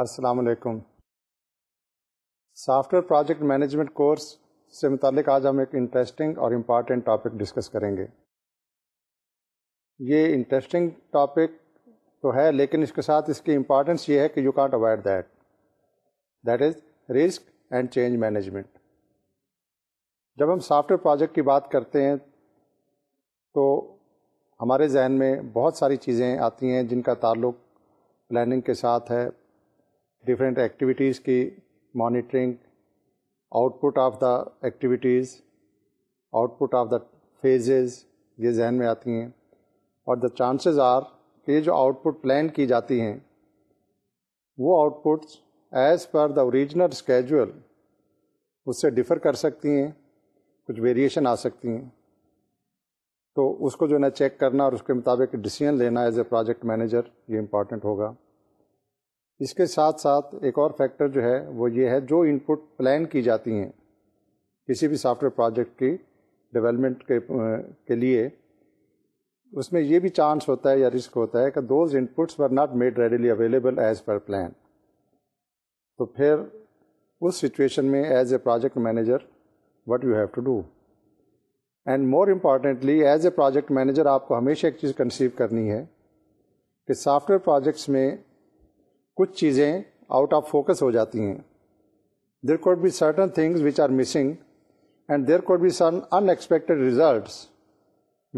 السلام علیکم software project management course سے متعلق آج ہم ایک انٹرسٹنگ اور امپارٹینٹ ٹاپک ڈسکس کریں گے یہ انٹرسٹنگ ٹاپک تو ہے لیکن اس کے ساتھ اس کی امپارٹینس یہ ہے کہ you can't avoid that that is risk and change management جب ہم سافٹ ویئر پروجیکٹ کی بات کرتے ہیں تو ہمارے ذہن میں بہت ساری چیزیں آتی ہیں جن کا تعلق پلاننگ کے ساتھ ہے ڈفرینٹ ایکٹیویٹیز کی monitoring output of the activities output of the phases یہ ذہن میں آتی ہیں اور دا چانسز آر کہ یہ جو آؤٹ پٹ پلان کی جاتی ہیں وہ outputs as per the original schedule اس سے ڈفر کر سکتی ہیں کچھ ویریشن آ سکتی ہیں تو اس کو جو ہے نا چیک کرنا اور اس کے مطابق ڈیسیزن لینا ایز اے پروجیکٹ مینیجر یہ امپورٹنٹ ہوگا اس کے ساتھ ساتھ ایک اور فیکٹر جو ہے وہ یہ ہے جو ان پٹ پلان کی جاتی ہیں کسی بھی سافٹ ویئر پروجیکٹ کی ڈیولپمنٹ کے کے لیے اس میں یہ بھی چانس ہوتا ہے یا رسک ہوتا ہے کہ those inputs were not made readily available as per plan تو پھر اس سچویشن میں as a project manager what you have to do and more importantly as a project manager آپ کو ہمیشہ ایک چیز کنسیو کرنی ہے کہ سافٹ ویئر پروجیکٹس میں کچھ چیزیں آؤٹ آف فوکس ہو جاتی ہیں there could be certain things which are missing and there could be some unexpected results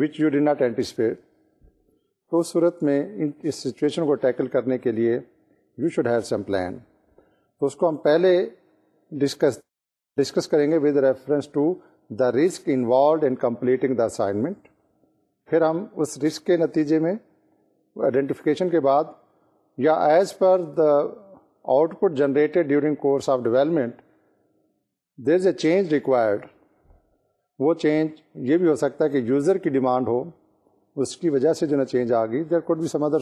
which you did not anticipate تو اس صورت میں ان اس سچویشن کو ٹیکل کرنے کے لیے you should have some plan تو اس کو ہم پہلے ڈسکس ڈسکس کریں گے with reference to the risk involved in completing the assignment پھر ہم اس رسک کے نتیجے میں آئیڈینٹیفیکیشن کے بعد یا as per the output generated during course of development there is a change required وہ چینج یہ بھی ہو سکتا ہے کہ یوزر کی ڈیمانڈ ہو اس کی وجہ سے جو نا چینج آ گئی دیر کوڈ بھی some other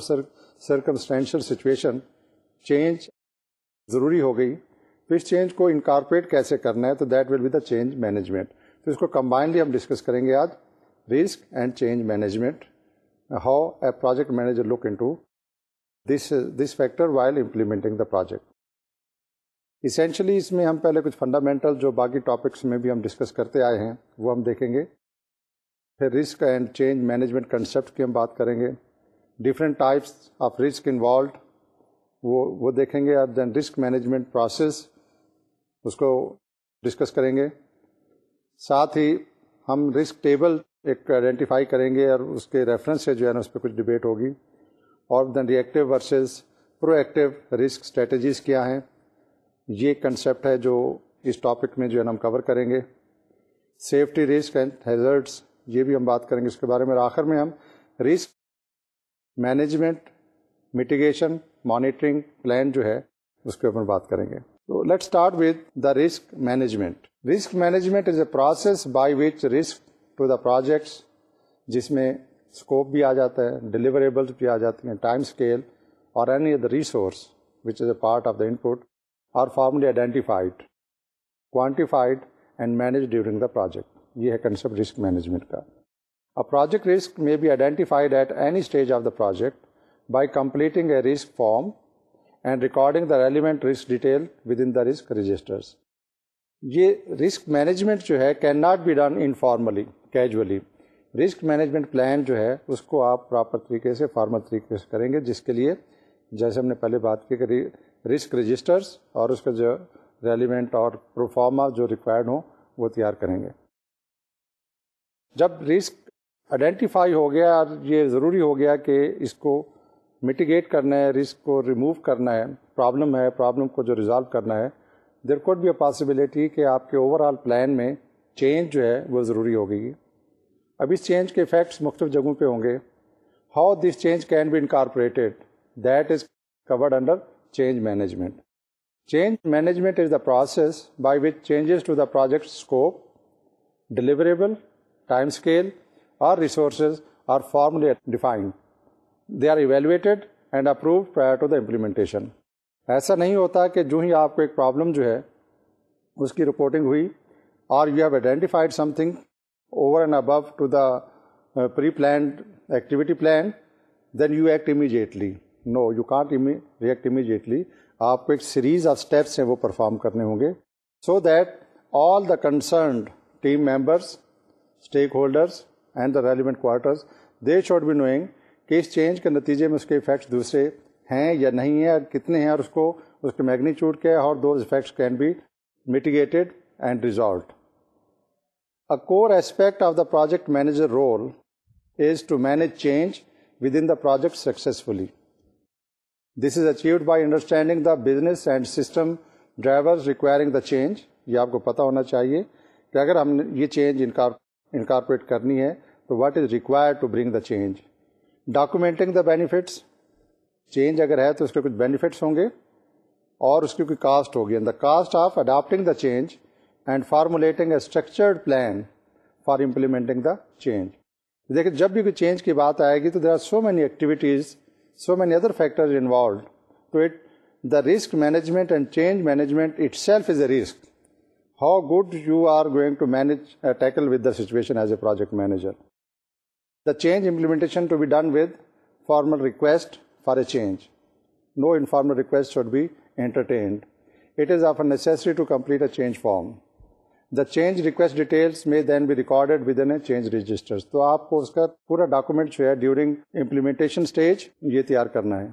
circumstantial situation change ضروری ہو گئی تو اس چینج کو انکارپوریٹ کیسے کرنا ہے تو that will be the change management تو اس کو کمبائنڈلی ہم ڈسکس کریں گے آج risk and change management how a project manager look into this this factor while implementing the project essentially اس میں ہم پہلے کچھ فنڈامنٹل جو باقی ٹاپکس میں بھی ہم ڈسکس کرتے آئے ہیں وہ ہم دیکھیں گے پھر risk and change management concept کی ہم بات کریں گے different types of risk involved وہ وہ دیکھیں گے اور دین رسک مینجمنٹ پروسیس اس کو ڈسکس کریں گے ساتھ ہی ہم رسک ٹیبل ایک آئیڈینٹیفائی کریں گے اور اس کے ریفرنس سے جو ہے نا اس پہ کچھ ڈبیٹ ہوگی اور then reactive versus proactive risk strategies کیا ہیں یہ کنسیپٹ ہے جو اس ٹاپک میں جو ہے نا ہم کور کریں گے سیفٹی رسک اینڈ ہیزرٹس یہ بھی ہم بات کریں گے اس کے بارے میں آخر میں ہم risk management mitigation monitoring plan جو ہے اس کے اوپر بات کریں گے تو let start with the risk management risk management is a process by which risk to the projects جس میں اسکوپ بھی آ جاتا ہے ڈلیوریبلس بھی آ جاتی ہیں ٹائم اسکیل اور any other resource which is a part of the input اور formally identified quantified and manage the project یہ ہے کنسپٹ رسک مینجمنٹ کا پروجیکٹ رسک میں at any stage of the project by completing a risk form and recording the relevant risk detail within the risk registers یہ risk management جو ہے can not be done informally casually risk management plan جو ہے اس کو آپ proper طریقے سے formal طریقے سے کریں گے جس کے لیے جیسے ہم نے پہلے بات کی کہ رسک رجسٹرس اور اس کا جو ریلیونٹ اور پروفارما جو ریکوائرڈ ہوں وہ تیار کریں گے جب رسک آئیڈینٹیفائی ہو گیا اور یہ ضروری ہو گیا کہ اس کو مٹیگیٹ کرنا ہے رسک کو ریموو کرنا ہے پرابلم ہے پرابلم کو جو ریزالو کرنا ہے there could be a possibility کہ آپ کے اوور آل پلان میں چینج جو ہے وہ ضروری ہو گئی اب اس چینج کے افیکٹس مختلف جگہوں پہ ہوں گے how this change can be incorporated that is covered under change management change management is the process by which changes to the project scope deliverable time scale اور resources are formally defined they are evaluated and approve prior to the implementation ایسا نہیں ہوتا کہ جو ہی آپ کو ایک پرابلم جو ہے اس کی رپورٹنگ ہوئی اور you have identified something over and above to the pre plan activity plan then you act immediately no you can't react immediately آپ کو ایک سیریز آف اسٹیپس ہیں وہ پرفارم کرنے ہوں گے so that all the concerned team members stakeholders and the relevant quarters they should be knowing کہ اس چینج کے نتیجے میں اس کے افیکٹس دوسرے ہیں یا نہیں ہیں کتنے ہیں اور اس کو اس کے میگنیچیوڈ کیا ہے اور those effects can be mitigated and resolved A core aspect of the project manager role is to manage change within the project successfully. This is achieved by understanding the business and system drivers requiring the change. یہ آپ کو پتا ہونا چاہیے کہ اگر ہم یہ چینج انکارپوریٹ کرنی ہے تو what is require to bring the change documenting the benefits change اگر ہے تو اس کے کچھ بینیفٹس ہوں گے اور اس کی کوئی کاسٹ ہوگی the cost of adapting the change and formulating a structured plan for implementing the change دیکھیں جب بھی کوئی چینج کی بات آئے گی تو there are so many activities so many other factor involved it the risk management and change management itself is a risk how good you are going to manage tackle with the situation as a project manager the change implementation to be done with formal request for a change no informal request should be entertained it is of a necessary to complete a change form the change request details میں then be recorded within change register تو آپ کو اس کا پورا document جو ہے during implementation stage یہ تیار کرنا ہے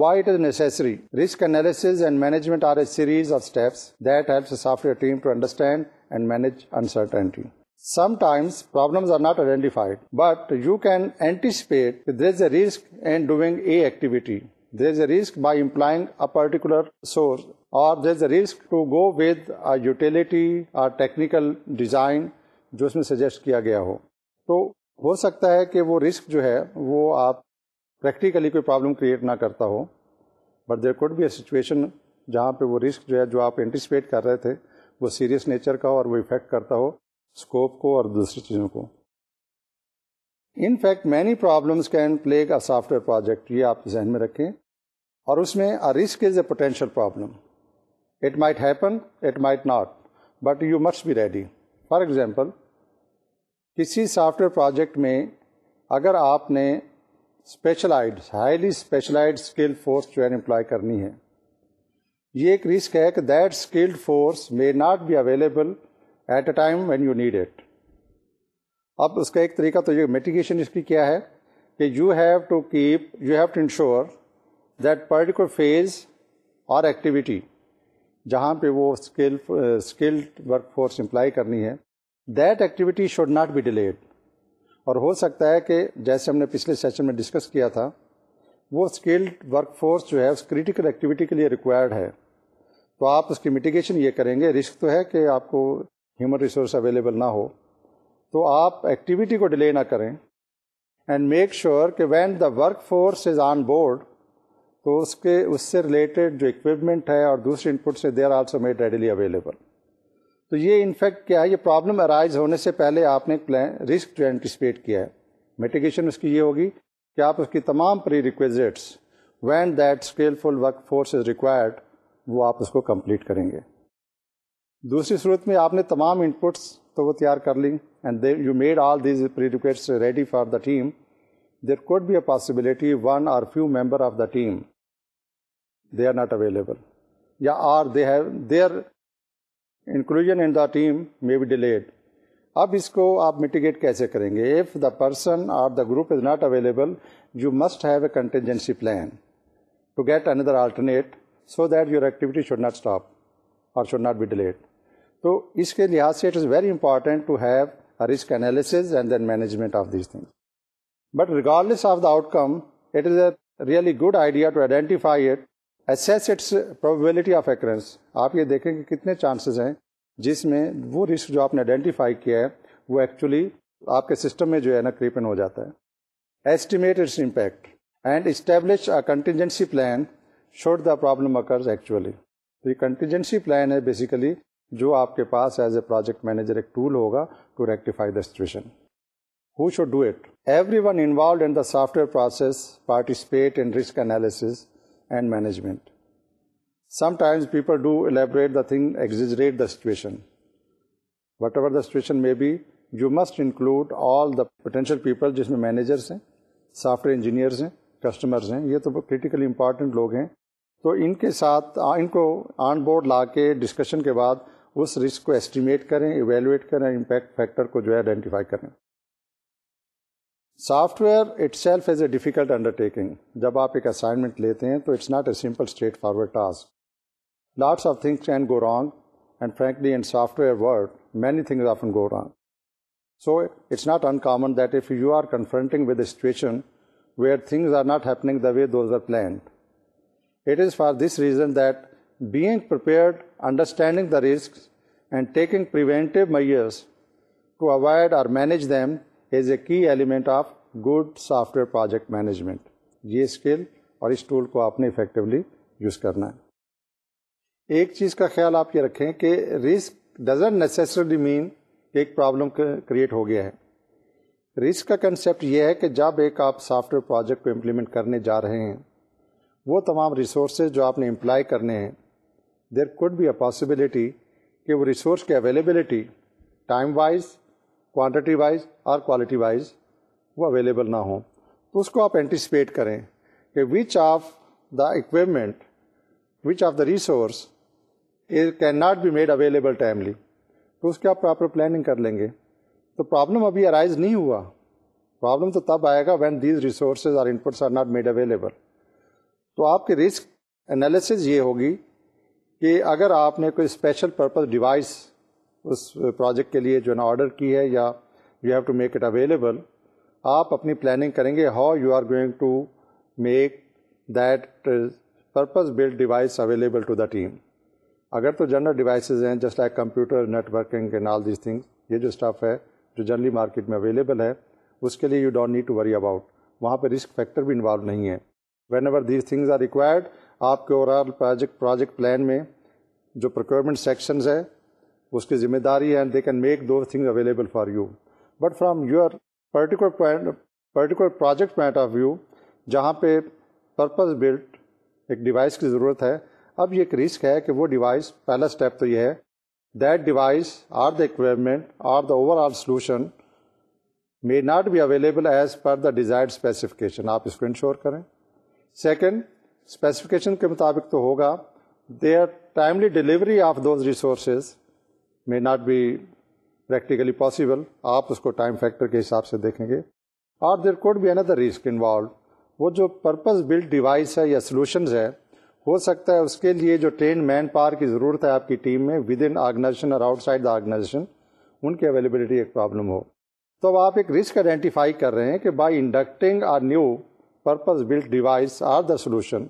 why it is necessary risk analysis and management are a series of steps that helps software team to understand and manage uncertainty sometimes problems are not identified but you can anticipate there is a risk and doing a activity there is a risk by implying a particular source or there is a risk to go with a utility or technical design جو اس میں suggest کیا گیا ہو تو ہو سکتا ہے کہ وہ risk جو ہے وہ آپ پریکٹیکلی کوئی پرابلم کریٹ نہ کرتا ہو بٹ دیر کوڈ بھی اے سچویشن جہاں پہ وہ رسک جو ہے جو آپ اینٹیسپیٹ کر رہے تھے وہ سیریس نیچر کا اور وہ افیکٹ کرتا ہو اسکوپ کو اور دوسری چیزوں کو in fact many problems can plague a software project یہ آپ ذہن میں رکھیں اور اس میں risk is a potential problem it might happen it might not but you must be ready for example کسی سافٹ ویئر پروجیکٹ میں اگر آپ نے اسپیشلائڈ ہائیلی اسپیشلائڈ اسکل فورس جو ہے امپلائی کرنی ہے یہ ایک رسک ہے کہ that skilled force may not be available at a time when you need it اب اس کا ایک طریقہ تو یہ میٹیگیشن اس کی کیا ہے کہ you have to keep you have to ensure that particular phase اور ایکٹیویٹی جہاں پہ وہ skill skilled work force employ کرنی ہے that activity should not be delayed اور ہو سکتا ہے کہ جیسے ہم نے پچھلے سیشن میں ڈسکس کیا تھا وہ اسکلڈ ورک فورس جو ہے اس کریٹیکل ایکٹیویٹی کے لیے ریکوائرڈ ہے تو آپ اس کی میٹیگیشن یہ کریں گے رسک تو ہے کہ آپ کو ہیومن ریسورس اویلیبل نہ ہو تو آپ ایکٹیویٹی کو ڈیلے نہ کریں اینڈ میک شیور کہ when the work force is on board تو اس کے اس سے ریلیٹڈ جو اکوپمنٹ ہے اور دوسرے they are also made readily available تو یہ انفیکٹ کیا ہے یہ پرابلم ارائز ہونے سے پہلے آپ نے پلان رسک جو اینٹیسپیٹ کیا ہے میٹیگیشن اس کی یہ ہوگی کہ آپ اس کی تمام prerequisites when that skillful work force is required وہ آپ اس کو کمپلیٹ کریں گے دوسری صورت میں آپ نے تمام انپٹس تو وہ تیار کر لیں and you made all these pre request ready for the team there could be a possibility one or few member of the team they are not available یا or they they are enclosed in the team may be delayed اب اس کو آپ mitigate کیسے کریں گے if the person or the group is not available you must have a contingency plan to get another alternate so that your activity should not stop اور should not be delayed تو اس کے لحاظ سے it is very important to have a risk analysis and then management of these things but regard of the outcome it is a really good idea to identify it its probability of occurrence آپ یہ دیکھیں کہ کتنے chances ہیں جس میں وہ risk جو آپ نے آئیڈینٹیفائی کیا ہے وہ ایکچولی آپ کے سسٹم میں جو ہے نا کریپن ہو جاتا ہے estimate its impact and establish a contingency plan should the problem occurs actually تو یہ کنٹینجنسی پلان ہے بیسیکلی جو آپ کے پاس ایز اے پروجیکٹ مینیجر ایک ٹول ہوگا to rectify the situation who should do it everyone involved in the software process participate in risk analysis and management sometimes people do elaborate the thing exaggerate the situation whatever the situation میں managers ہیں software engineers ہیں customers ہیں یہ تو critically important لوگ ہیں تو ان کے ساتھ ان کو آن بورڈ لا کے ڈسکشن کے بعد اس رسک کو ایسٹیمیٹ کریں ایویلویٹ کریں امپیکٹ فیکٹر کو جو ہے آئیڈینٹیفائی کریں software itself is a difficult undertaking جب آپ ایک اسائنمنٹ لیتے ہیں تو it's not a simple straightforward task lots of things can go wrong and frankly in software world many things of an go wrong so it's not uncommon that if you are confronting with a situation where things are not happening the way those are planned it is for this reason that being prepared understanding the risk and taking preventive measures to avoid or manage them is a key element of good software project management یہ skill اور اس tool کو آپ نے effectively use کرنا ہے ایک چیز کا خیال آپ یہ رکھیں کہ رسک ڈزن نیسسرلی مین ایک پرابلم کریٹ ہو گیا ہے رسک کا کنسیپٹ یہ ہے کہ جب ایک آپ سافٹ ویئر پروجیکٹ کو امپلیمنٹ کرنے جا رہے ہیں وہ تمام ریسورسز جو آپ نے امپلائی کرنے ہیں there could be a possibility کہ وہ ریسورس کے availability time wise quantity wise اور کوالٹی وائز وہ اویلیبل نہ ہوں تو اس کو آپ اینٹیسپیٹ کریں کہ which of the equipment which of the resource can not be made available timely تو اس کی آپ پراپر پلاننگ کر لیں گے تو پرابلم ابھی ارائز نہیں ہوا پرابلم تو تب آئے گا وین دیز ریسورسز اور inputs are not made available تو آپ کی رسک انالیسز یہ ہوگی کہ اگر آپ نے کوئی اسپیشل پرپز ڈیوائس اس پروجیکٹ کے لیے جو ہے نا آرڈر کی ہے یا you have to make it available آپ اپنی پلاننگ کریں گے how you are going to make that purpose blood device available to the team اگر تو جنرل ڈیوائسیز ہیں just like computer networking کے نال دیز تھنگس یہ جو اسٹف ہے جو جنرلی مارکیٹ میں اویلیبل ہے اس کے لیے you don't need to worry about وہاں پہ رسک فیکٹر بھی انوالو نہیں ہے whenever these things are required آپ کے overall project project plan میں جو پروکیورمنٹ سیکشنز ہیں اس کی ذمہ داری ہے and they can make the things available for you but from your particular point particular project point of view جہاں پہ پرپز بلڈ ایک ڈیوائس کی ضرورت ہے اب یہ ایک رسک ہے کہ وہ ڈیوائس پہلا اسٹیپ تو یہ ہے that device or the equipment or the overall solution may not be available as per the desire specification آپ اس کو انشور کریں سیکنڈ اسپیسیفکیشن کے مطابق تو ہوگا they are timely delivery of those resources may not be practically possible آپ اس کو ٹائم فیکٹر کے حساب سے دیکھیں گے اور دیر کوڈ بی اندر رسک انوالوڈ وہ جو پرپز بلڈ ڈیوائس ہے یا سلوشنز ہے ہو سکتا ہے اس کے لیے جو ٹرین مین پاور کی ضرورت ہے آپ کی ٹیم میں ود ان آرگنائزیشن اور آؤٹ سائڈ دا آرگنائزیشن ان کی اویلیبلٹی ایک پرابلم ہو تو اب آپ ایک رسک آئیڈینٹیفائی کر رہے ہیں کہ by inducting or new purpose blood device or the solution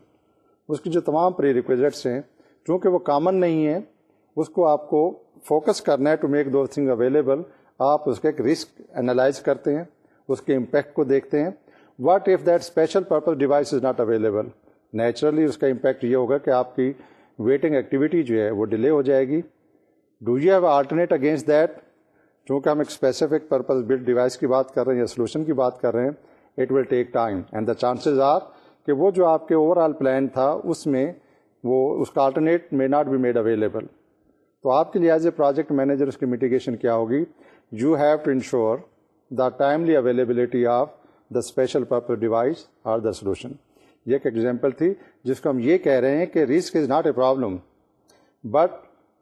اس کی جو تمام پری ریکویزٹس ہیں چونکہ وہ کامن نہیں ہیں اس کو آپ کو فوکس کرنا ہے to make the thing available آپ اس کے رسک انالائز کرتے ہیں اس کے امپیکٹ کو دیکھتے ہیں what if that special purpose device is not available naturally اس کا امپیکٹ یہ ہوگا کہ آپ کی ویٹنگ ایکٹیویٹی جو ہے وہ ڈیلے ہو جائے گی do you have alternate against that چونکہ ہم ایک اسپیسیفک پرپز بلڈ ڈیوائس کی بات کر رہے ہیں یا سولوشن کی بات کر رہے ہیں it will take time and the chances are کہ وہ جو آپ کے اوور آل پلان تھا اس میں وہ اس کا alternate may not be made available تو آپ کے لیے ایز اے پروجیکٹ مینیجر اس کی میٹیگیشن کیا ہوگی you have to ensure the timely availability of the special purpose device or the solution یہ ایک ایگزامپل تھی جس کو ہم یہ کہہ رہے ہیں کہ risk is not a problem but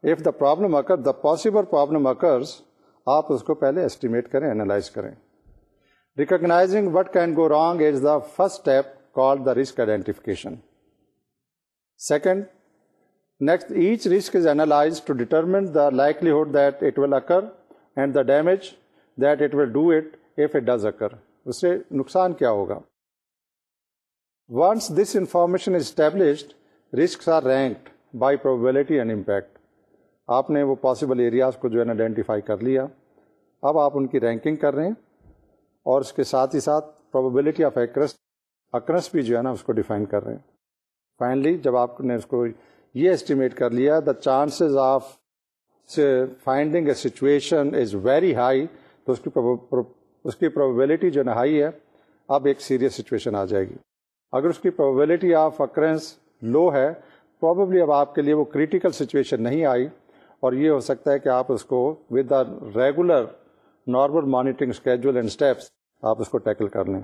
if the problem occur the possible problem occurs آپ اس کو پہلے اسٹیمیٹ کریں اینالائز کریں recognising what can go wrong is the first step call the risk identification second next each risk is analyse to determined occur and occur اس سے نقصان کیا ہوگا once this information established risk are ranked by probability and impact آپ نے وہ possible areas کو جو ہے نا آئیڈینٹیفائی کر لیا اب آپ ان کی رینکنگ کر رہے ہیں اور اس کے ساتھ ہی ساتھ پروبلٹی آف اکرس اکرنس بھی جو ہے نا اس کو ڈیفائن کر رہے ہیں فائنلی جب آپ نے اس کو یہ اسٹیمیٹ کر لیا the chances of finding a situation is very high تو اس کی اس کی پروبیبلٹی جو نا ہائی ہے اب ایک سیریس سچویشن آ جائے گی اگر اس کی پروبیبلٹی آف اکرنس لو ہے پروبیبلی اب آپ کے لیے وہ کریٹیکل سچویشن نہیں آئی اور یہ ہو سکتا ہے کہ آپ اس کو with the regular normal monitoring schedule and steps آپ اس کو ٹیکل کر لیں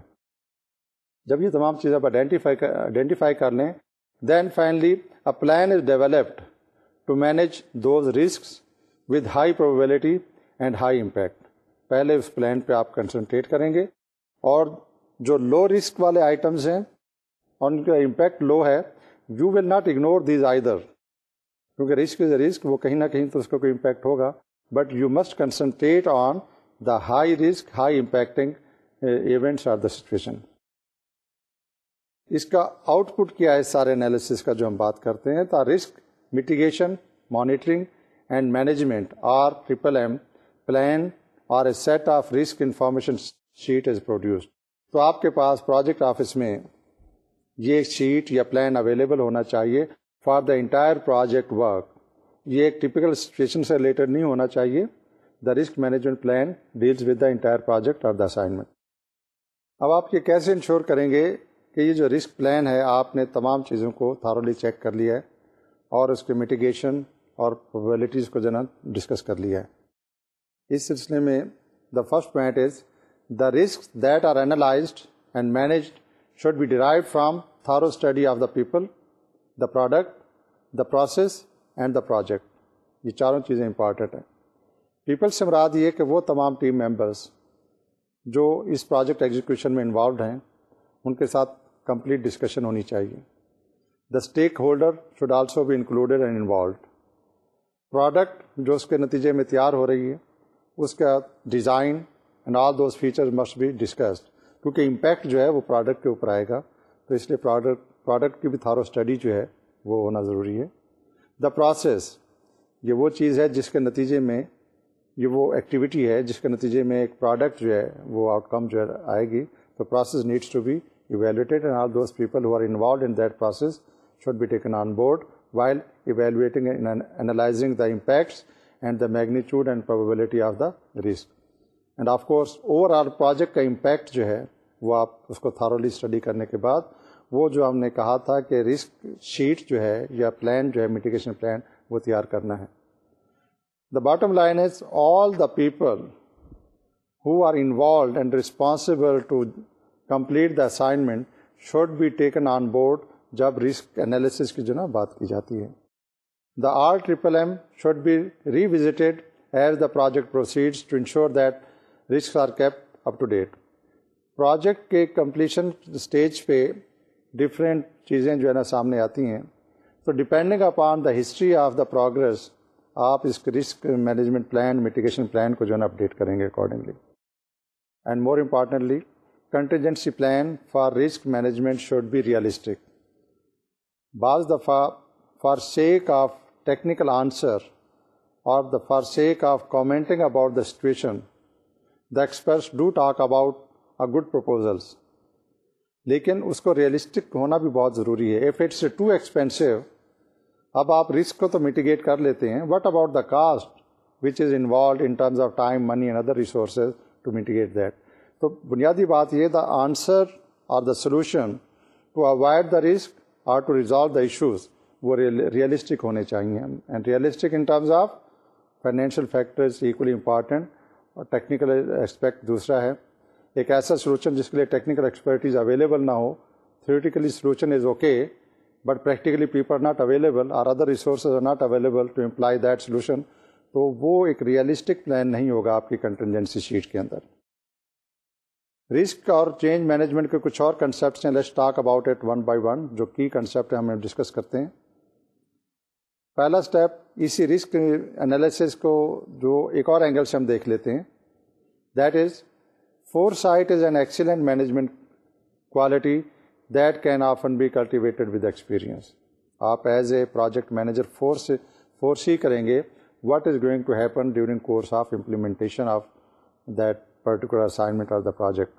جب یہ تمام چیزیں آپ آئیڈینٹیفائی کر لیں then finally plan is developed to manage those risk with high probability and high impact پہلے اس پلان پہ آپ کنسنٹریٹ کریں گے اور جو لو رسک والے آئٹمس ہیں ان کا امپیکٹ لو ہے you will not ignore these either کیونکہ رسک از اے رسک وہ کہیں نہ کہیں تو اس کا کوئی امپیکٹ ہوگا but you must concentrate on the high risk high impacting events or the situation اس کا آؤٹ پٹ کیا ہے سارے انالیس کا جو ہم بات کرتے ہیں تو risk mitigation monitoring and management or triple M plan or a set of risk information sheet is produced تو آپ کے پاس پروجیکٹ آفس میں یہ شیٹ یا پلان اویلیبل ہونا چاہیے for the entire project work یہ ایک ٹپکل سچویشن سے ریلیٹڈ نہیں ہونا چاہیے the risk management plan deals with the entire project اور دا اسائنمنٹ اب آپ یہ کیسے انشور کریں گے کہ یہ جو رسک پلان ہے آپ نے تمام چیزوں کو تھارولی چیک کر لیا ہے اور اس کے میٹیگیشن اور پروبیلٹیز کو جو ہے ڈسکس کر لیا ہے اس سلسلے میں the first point is the risk that are analyzed and managed should be derive from thorough study of the people the product the process and the project یہ چاروں چیزیں امپارٹنٹ ہیں پیپل سے مراد یہ کہ وہ تمام ٹیم ممبرس جو اس پروجیکٹ ایگزیکیوشن میں انوالوڈ ہیں ان کے ساتھ کمپلیٹ ڈسکشن ہونی چاہیے the stakeholder should also بھی انکلوڈیڈ اینڈ انوالوڈ پروڈکٹ جو اس کے نتیجے میں تیار ہو رہی ہے اس کا design and all those feature must be discussed کیونکہ امپیکٹ جو ہے وہ پروڈکٹ کے اوپر آئے گا تو اس لیے پروڈکٹ پروڈکٹ کی بھی تھارو اسٹڈی جو ہے وہ ہونا ضروری ہے دا پروسیس یہ وہ چیز ہے جس کے نتیجے میں یہ وہ ایکٹیویٹی ہے جس کے نتیجے میں ایک پروڈکٹ جو ہے وہ آؤٹ کم جو ہے آئے گی تو process needs to be evaluate and all those people in that process should be taken on board while evaluating the impacts and the magnitude and probability of the risk and of course overall project کا impact جو ہے وہ آپ اس کو thoroughly study کرنے کے بعد وہ جو ہم نے کہا تھا کہ رسک شیٹ جو ہے یا پلان جو ہے میڈیکیشن پلان وہ تیار کرنا ہے the bottom line is all the people who are involved and responsible complete the assignment should be taken on board جب رسک انالیسس کی جو نا بات کی جاتی ہے the R triple M should be revisited as the project proceeds to ensure that risk are keep up to date project کے completion stage پہ ڈفرینٹ چیزیں جو ہے نا سامنے آتی ہیں تو depending upon the history of the progress آپ اس risk management plan mitigation plan کو جو ہے نا اپڈیٹ کریں گے accordingly and more importantly contingency plan for risk management should be realistic بعض دفعہ for sake of technical answer اور the for sake of commenting about the situation the experts do talk about good proposals لیکن اس کو realistic ہونا بھی بہت ضروری ہے ایف اٹس ٹو ایکسپینسو اب آپ رسک کو تو میٹیگیٹ کر لیتے ہیں what about the cost which is involved in terms of time money and other resources to mitigate that تو بنیادی بات یہ the answer or the solution to avoid the risk or to resolve the issues وہ realistic ہونے چاہیے and realistic in terms of financial factors equally important اور technical aspect دوسرا ہے ایک ایسا سلوشن جس کے لیے ٹیکنیکل ایکسپرٹیز اویلیبل نہ ہو theoretically solution is okay but practically people are not available or other resources are not available to employ that solution تو وہ ایک ریئلسٹک پلان نہیں ہوگا آپ کی کنٹنجنسی شیٹ کے اندر رسک اور چینج مینجمنٹ کے کچھ اور کنسیپٹس ہیں let's talk about it one by one جو کی کنسیپٹ ہیں ہم ڈسکس کرتے ہیں پہلا اسٹیپ اسی رسک انالیسس کو جو ایک اور اینگل سے ہم دیکھ لیتے ہیں that is foresight is an excellent management quality that can often be cultivated with experience آپ as a project manager force force ہی کریں گے what is going to happen during course of implementation of that project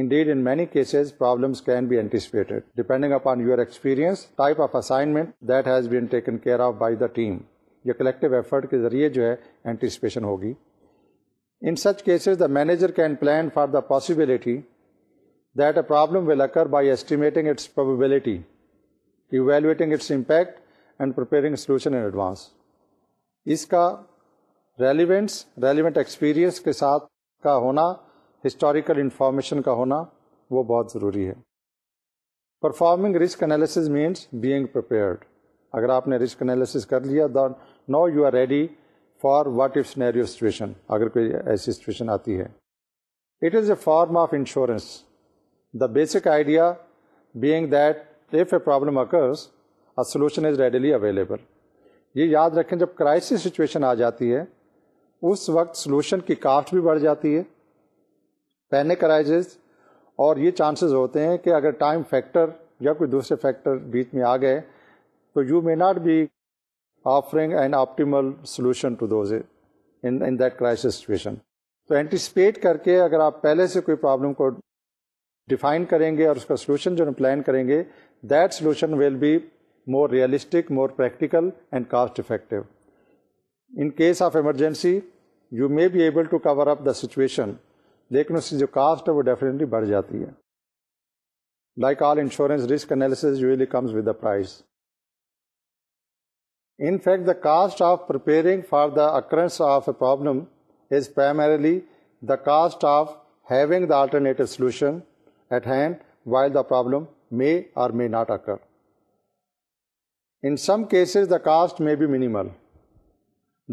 indeed in many cases problems can be anticipate depending upon your experience of assignment that has been taken care of by the team یہ collective effort کے ذریعے جو ہے anticipation ہوگی in such cases the manager can plan for the possibility that a problem will occur by stability impact and purse اس کا relevance relevant experience کے ساتھ کا ہونا ہسٹوریکل انفارمیشن کا ہونا وہ بہت ضروری ہے performing risk analysis means being prepared اگر آپ نے رسک انالیسز کر لیا then know you are ready for what if scenario situation اگر کوئی ایسی سچویشن آتی ہے it is a form of insurance the basic idea being that if a problem occurs a solution is readily available یہ یاد رکھیں جب crisis situation آ جاتی ہے اس وقت سولوشن کی کاسٹ بھی بڑھ جاتی ہے پینک کرائز اور یہ چانسز ہوتے ہیں کہ اگر ٹائم فیکٹر یا کوئی دوسرے فیکٹر بیچ میں آ گئے تو you may not be offering an optimal solution in that crisis situation تو اینٹیسپیٹ کر کے اگر آپ پہلے سے کوئی پرابلم کو ڈیفائن کریں گے اور اس کا سولوشن جو پلان کریں گے that solution will be more realistic more practical and cost effective in case of emergency you may be able to cover up the situation لیکن اس کی جو کاسٹ ہے وہ ڈیفینیٹلی بڑھ جاتی ہے like all insurance risk analysis usually comes with the price in fact the cost of for the occurrence of a problem is primarily the cost of having the alternative solution at hand while the problem may or may not occur in some cases the cost may be minimal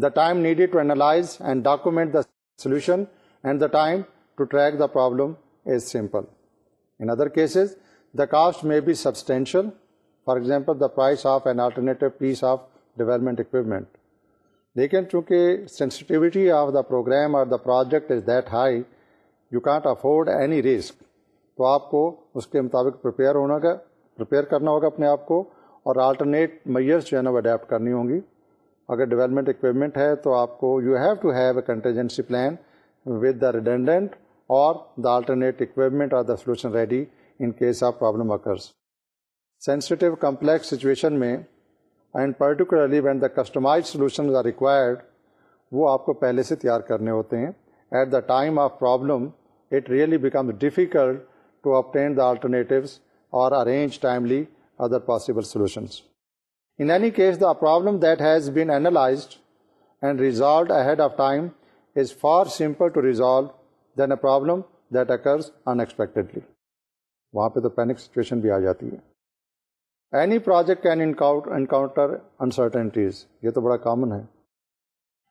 the time needed to analyze and document the solution and the time to track the problem is simple in other cases the cost may be substantial. For example the price of an alternative piece of development equipment لیکن چونکہ sensitivity of the program اور the project is that high you can't afford any risk تو آپ کو اس کے مطابق prepare ہونا گا پریپیئر کرنا ہوگا اپنے آپ کو اور آلٹرنیٹ میئرس جو ہے نا وہ اڈیپٹ کرنی ہوں گی اگر ڈیولپمنٹ اکوپمنٹ ہے تو آپ کو you have to have a contingency plan with the redundant اور the alternate equipment or the solution ready in case of problem occurs sensitive complex situation میں and particularly when the customize solution are required وہ آپ کو پہلے سے تیار کرنے ہوتے ہیں at the time of problem it really becomes difficult to obtain the alternatives اور arrange timely other possible solutions In any case, the problem that has been analyzed and resolved ahead of time is far simpler to resolve than a problem that occurs unexpectedly. وہاں پہ تو panic situation بھی آ جاتی ہے any project can encounter uncertainties یہ تو بڑا کامن ہے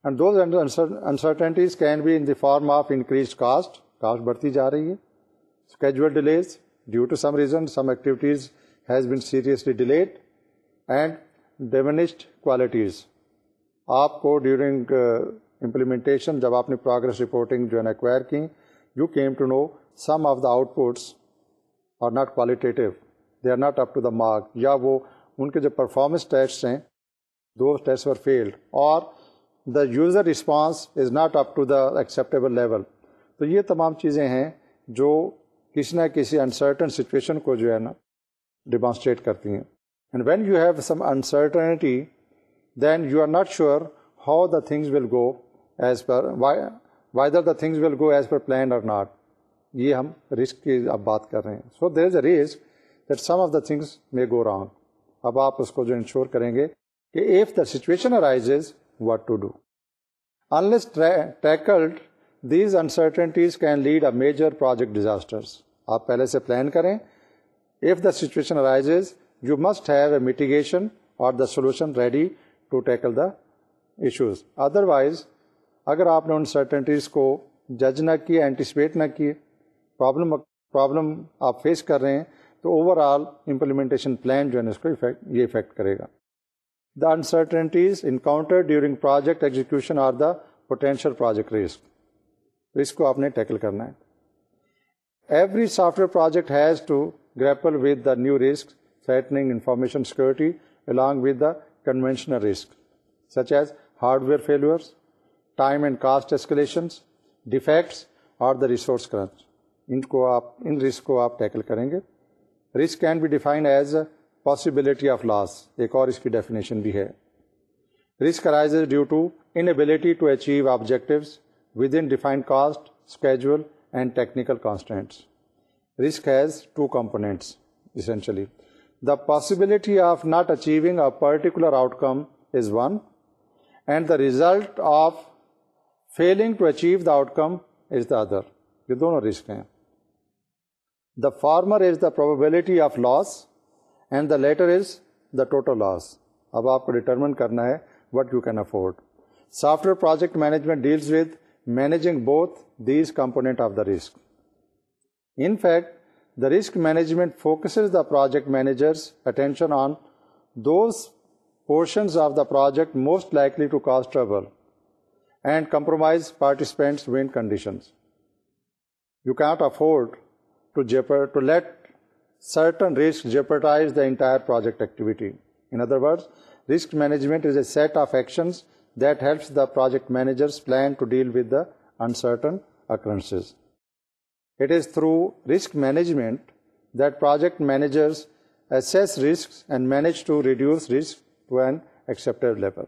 and those uncertainties can be in the form of increase cost cost بڑھتی جا رہی ہے schedule delays due to some reason some activities has been seriously delayed and diminished qualities آپ کو ڈیورنگ امپلیمنٹیشن uh, جب آپ نے پروگرس رپورٹنگ جو ہے نا ایکوائر کی you came to know some of the outputs are not qualitative they are not up to the mark یا وہ ان کے جو پرفارمنس ٹیسٹ ہیں دو ٹیسٹ فار فیلڈ اور the user response is not up to the acceptable level تو یہ تمام چیزیں ہیں جو کسی نہ کسی انسرٹن سچویشن کو جو ہے نا ڈیمانسٹریٹ کرتی ہیں when you have some uncertainty then you are not sure how the things will go as per whether the thing will go as per plan or not یہ ہم رسک کی اب بات کر رہے ہیں so there is a that some of the things may go wrong اب آپ اس کو جو انشور کریں گے کہ if the situation arises what to do unless tackled these uncertainties can lead a major project disasters آپ پہلے سے پلان کریں if the situation arises you must have a mitigation اور the solution ready to tackle the issues otherwise اگر آپ نے uncertainties کو جج نہ کیے اینٹیسپیٹ نہ کیے پرابلم پرابلم آپ فیس کر رہے ہیں تو اوور آل امپلیمنٹیشن پلان جو ہے اس کو یہ افیکٹ کرے گا the uncertainties encounter during project execution are the potential project risk اس کو آپ نے ٹیکل کرنا ہے every software project has to grapple with the new risk setting information security along with the conventional risk such as hardware failure time and cost escalations defects اور آپ ان risk کو آپ tackle کریں گے risk can be defined as possibility of loss ایک اور اس کی ڈیفینیشن بھی ہے risk arise due to inability to achieve objectives within defined cost schedule and technical constraints risk has two components essentially the possibility of not achieving a particular outcome is one and the result of failing to achieve the outcome is the other یہ دونوں risk ہیں the former is the probability of loss and the latter is the total loss اب آپ کو determine کرنا ہے what you can afford software project management deals with managing both these component of the risk in fact The risk management focuses the project manager's attention on those portions of the project most likely to cause trouble and compromise participants' win conditions. You can't afford to let certain risks jeopardize the entire project activity. In other words, risk management is a set of actions that helps the project managers plan to deal with the uncertain occurrences. It is through risk management that project managers assess risks and manage to reduce risk to an acceptable level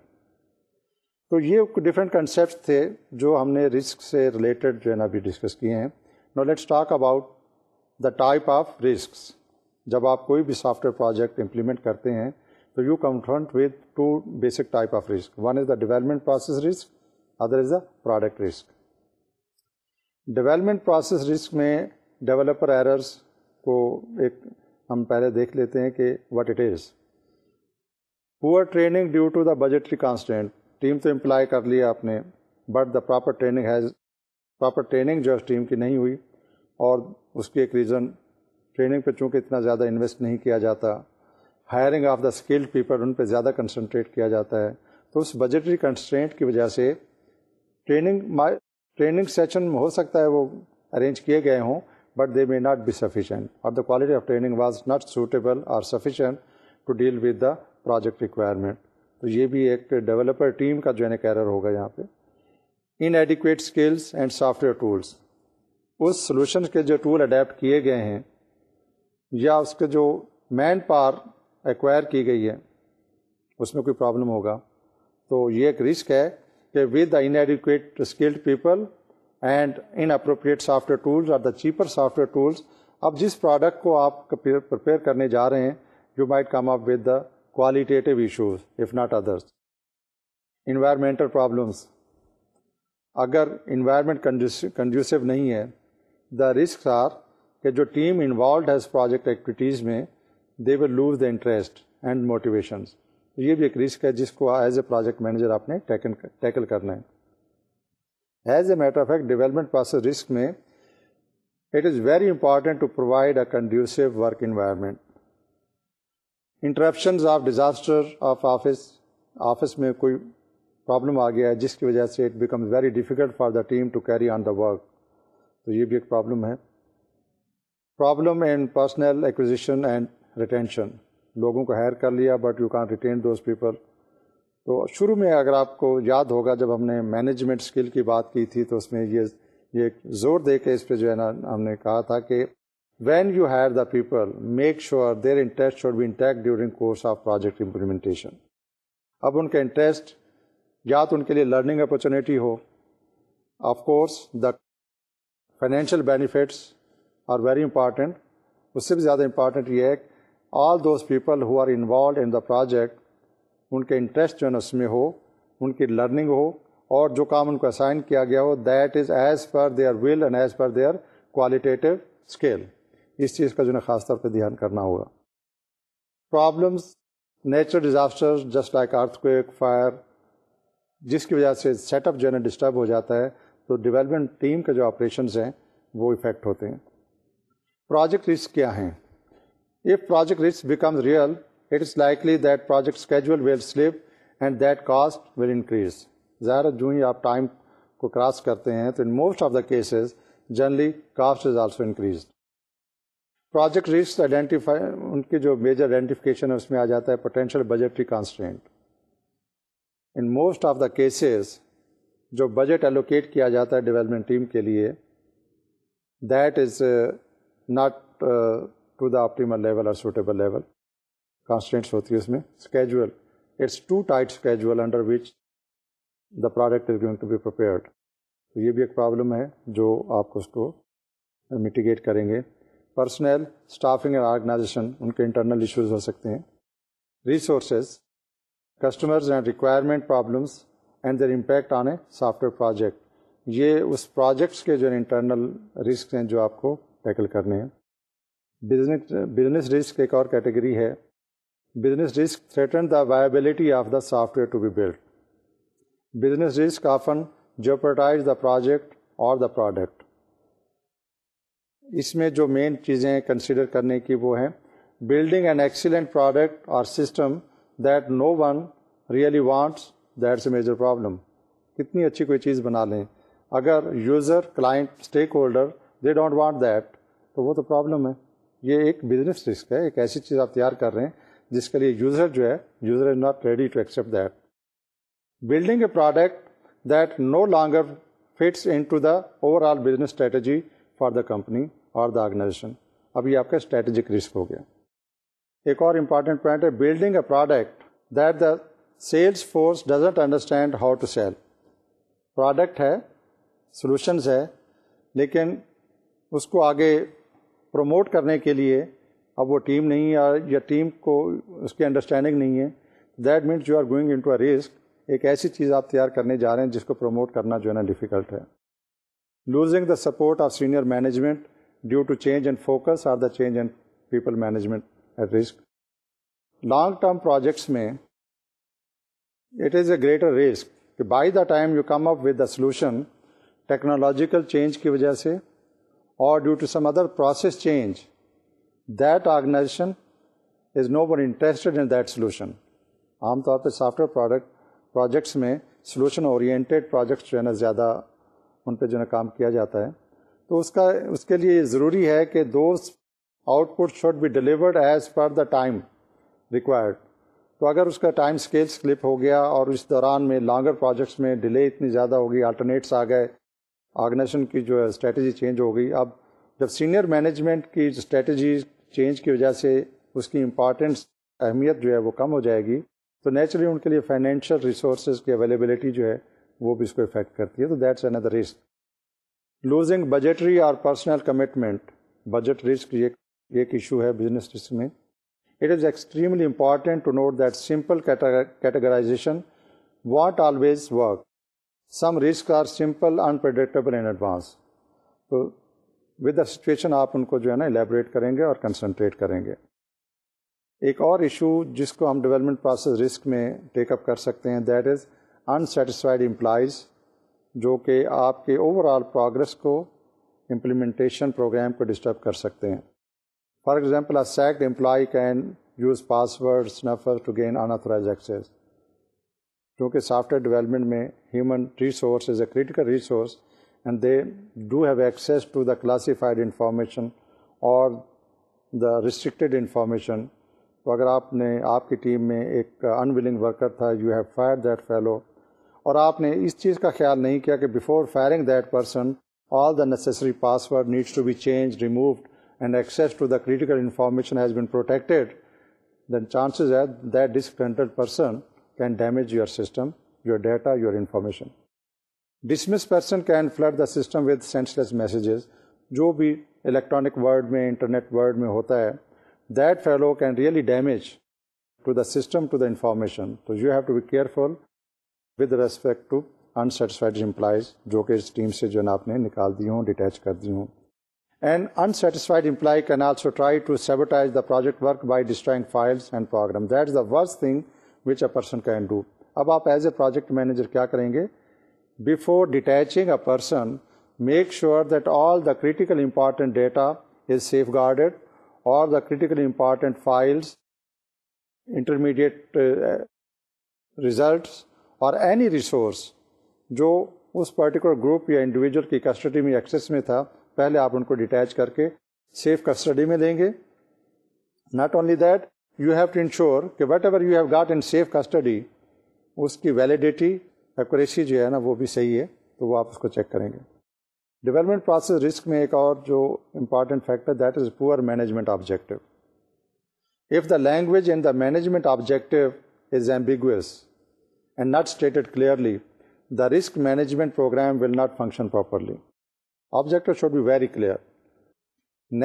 تو یہ different concept تھے جو ہم نے رسک سے related جو ہے نا ابھی ڈسکس کیے ہیں now let's talk about the type of risk جب آپ کوئی بھی سافٹ ویئر پروجیکٹ امپلیمنٹ کرتے ہیں تو you confront with two basic type of risk one is the development process risk other is the product risk development process risk میں developer errors کو ایک ہم پہلے دیکھ لیتے ہیں کہ what it is poor training due to the budgetary constraint team تو امپلائی کر لیا آپ نے but the proper training has proper training جو ہے ٹیم کی نہیں ہوئی اور اس کی ایک ریزن ٹریننگ پہ چونکہ اتنا زیادہ انویسٹ نہیں کیا جاتا hiring of the skilled people ان پہ زیادہ کنسنٹریٹ کیا جاتا ہے تو اس بجٹری کنسٹرینٹ کی وجہ سے ٹریننگ ٹریننگ سیشن ہو سکتا ہے وہ ارینج کیے گئے ہوں but they may not be sufficient اور the quality of training was not suitable اور sufficient to deal with the project requirement تو یہ بھی ایک ڈیولپر ٹیم کا جو ہے نا کیرر ہوگا یہاں پہ inadequate skills and software tools اس سلوشن کے جو ٹول اڈیپٹ کیے گئے ہیں یا اس کے جو مین پاور ایکوائر کی گئی ہے اس میں کوئی پرابلم ہوگا تو یہ ایک رسک ہے کہ with the inadequate skilled people and inappropriate software tools or the cheaper software tools اب جس پروڈکٹ کو آپ پرپیئر کرنے جا رہے ہیں you might come up with the qualitative issues if not others environmental problems اگر environment conducive نہیں ہے دا رسک آر کہ جو ٹیم انوالوڈ ہے اس پروجیکٹ ایکٹیویٹیز میں they will lose the interest and motivations تو یہ بھی ایک رسک ہے جس کو ایز اے پروجیکٹ مینیجر آپ نے ٹیکل کرنا ہے as a matter of fact development process risk میں it is very important to provide a conducive work environment interruptions of disaster of office office میں کوئی پرابلم آ گیا ہے جس کی وجہ سے it becomes very difficult for the team to carry on the work تو یہ بھی ایک پرابلم ہے problem in personal acquisition and retention لوگوں کو ہائر کر لیا بٹ یو کان ریٹین دوز پیپل تو شروع میں اگر آپ کو یاد ہوگا جب ہم نے مینجمنٹ اسکل کی بات کی تھی تو اس میں یہ یہ زور دے کے اس پہ جو ہے نا ہم نے کہا تھا کہ when you hire the people make sure their interest should be intact during course of project implementation اب ان کا انٹرسٹ یا تو ان کے لیے لرننگ اپرچونیٹی ہو of course the financial benefits are very important اس سے بھی زیادہ امپارٹینٹ یہ ہے all those people who are involved in the project ان کے انٹرسٹ جو ہے نا اس میں ہو ان کی لرننگ ہو اور جو کام ان کو اسائن کیا گیا ہو that is as per their will and as per their qualitative scale اس چیز کا جو ہے خاص طور پہ دھیان کرنا ہوگا problems natural disaster just like earthquake fire جس کی وجہ سے سیٹ اپ جو ہے نا ڈسٹرب ہو جاتا ہے تو ڈیولپمنٹ ٹیم کے جو آپریشنز ہیں وہ افیکٹ ہوتے ہیں پروجیکٹ رسک کیا ہیں If project risk becomes real, it is likely that project schedule will slip and that cost will increase. ظاہر جو ہی آپ ٹائم کو کراس کرتے ہیں تو in most of the cases generally cost is also increase project risk identify ان کی جو میجر آئیڈینٹیفکیشن اس میں آ جاتا ہے potential budgetary constant in most of the cases جو بجٹ الوکیٹ کیا جاتا ہے ڈیولپمنٹ ٹیم کے لیے that is not to the optimal level اور سوٹیبل لیول کانسٹینٹس ہوتی ہے اس میں schedule it's too tight schedule under which the product is going to be prepared تو یہ بھی ایک پرابلم ہے جو آپ اس کو میٹیگیٹ کریں گے پرسنل اسٹافنگ اینڈ آرگنائزیشن ان کے انٹرنل ایشوز ہو سکتے ہیں resources customers and requirement problems and their impact on a software project یہ اس پروجیکٹس کے جو انٹرنل رسک ہیں جو آپ کو ٹیکل کرنے ہیں بزنس بزنس رسک ایک اور کیٹیگری ہے business risk threaten the viability of the software to be blood business risk often جوپرٹائز the project اور دا پروڈکٹ اس میں جو مین چیزیں کنسیڈر کرنے کی وہ ہیں بلڈنگ این ایکسیلنٹ پروڈکٹ اور system that no one really wants that's a major problem کتنی اچھی کوئی چیز بنا لیں اگر user client stakeholder they don't want that تو وہ تو پرابلم ہے یہ ایک بزنس رسک ہے ایک ایسی چیز آپ تیار کر رہے ہیں جس کے لیے یوزر جو ہے user is not ready to accept that building a product that no longer fits into the overall business strategy for the company اور دا آرگنائزیشن اب یہ آپ کا اسٹریٹجک رسک ہو گیا ایک اور امپارٹینٹ پوائنٹ ہے building a product that the sales force doesn't understand how to sell product ہے سولوشنز ہے لیکن اس کو آگے پروموٹ کرنے کے لیے اب وہ ٹیم نہیں ہے یا ٹیم کو اس کی انڈرسٹینڈنگ نہیں ہے that means you are going into a risk ایک ایسی چیز آپ تیار کرنے جا رہے ہیں جس کو پروموٹ کرنا جو ہے نا ڈیفیکلٹ ہے losing the support of senior management due to change and focus are the change and people management at risk long term projects میں it is a greater risk کہ by the time you come up with the solution technological change کی وجہ سے اور due to some other process change that organization is no more interested in that solution عام طور پہ software product projects میں solution oriented projects جو ہے نا زیادہ ان پہ جو ہے نا کام کیا جاتا ہے تو اس کا اس کے لیے ضروری ہے کہ those output should be delivered as per the time required تو اگر اس کا ٹائم اسکیل سلپ ہو گیا اور اس دوران میں لانگر پروجیکٹس میں ڈیلے اتنی زیادہ ہوگی آلٹرنیٹس آ گئے آرگنائزیشن کی جو ہے اسٹریٹجی چینج ہو گئی اب جب سینئر مینجمنٹ کی اسٹریٹجی چینج کی وجہ سے اس کی امپارٹینس اہمیت جو ہے وہ کم ہو جائے گی تو نیچرلی ان کے لیے فائنینشیل ریسورسز کی اویلیبلٹی جو ہے وہ بھی اس کو افیکٹ کرتی ہے تو that's another risk losing budgetary اور پرسنل کمٹمنٹ بجٹ رسک یہ ایک ایشو ہے بزنس رسک میں it is extremely important to note that simple categorisation what always work some risk are simple unpredictable advance تو with the situation آپ ان کو جو ہے نا الیبوریٹ کریں گے اور کنسنٹریٹ کریں گے ایک اور ایشو جس کو ہم ڈیولپمنٹ پروسیس رسک میں ٹیک اپ کر سکتے ہیں دیٹ از ان امپلائیز جو کہ آپ کے اوور آل پروگرس کو امپلیمنٹیشن پروگرام کو ڈسٹرب کر سکتے ہیں for example a sacked employee can use password sniffer to gain unauthorised access کیونکہ سافٹ ویئر ڈیولپمنٹ میں human resource is a critical resource and they do have access to the classified information اور the restricted information تو اگر آپ نے آپ کی team میں ایک ان ولنگ ورکر تھا you have fire that fellow اور آپ نے اس چیز کا خیال نہیں کیا کہ before firing that person all the necessary password needs to be change removed and access to the critical information has been protected then chances ہے that person can damage your system your data your information dismiss person can flood the system with senseless messages جو بھی electronic world میں internet world میں ہوتا ہے that fellow can really damage to the system to the information تو you have to be careful with respect to unsatisfied employees جو کہ اس team سے جو ہے نا آپ نے نکال دی ہوں ڈیٹیچ کر دی ہوں and unsatisfied employee can also try to sabotage the project work by destroying files and program that is the worst thing which a person can do اب آپ ایز اے پروجیکٹ مینیجر کیا کریں گے before detaching a person make sure that all the critical important data is safeguarded اور the critical important files intermediate results اور any resource جو اس particular group یا انڈیویجول کی کسٹڈی میں ایکسیس میں تھا پہلے آپ ان کو ڈیٹیچ کر کے سیف کسٹڈی میں دیں گے not only that you have to ensure کہ whatever you have got in safe custody اس کی ویلیڈیٹی ایکوریسی جو ہے نا وہ بھی صحیح ہے تو وہ آپ اس کو چیک کریں گے ڈیولپمنٹ پروسیس رسک میں ایک اور جو important factor that is poor management objective if the language and the management objective is ambiguous and not stated clearly the risk management program will not function properly objective should be very clear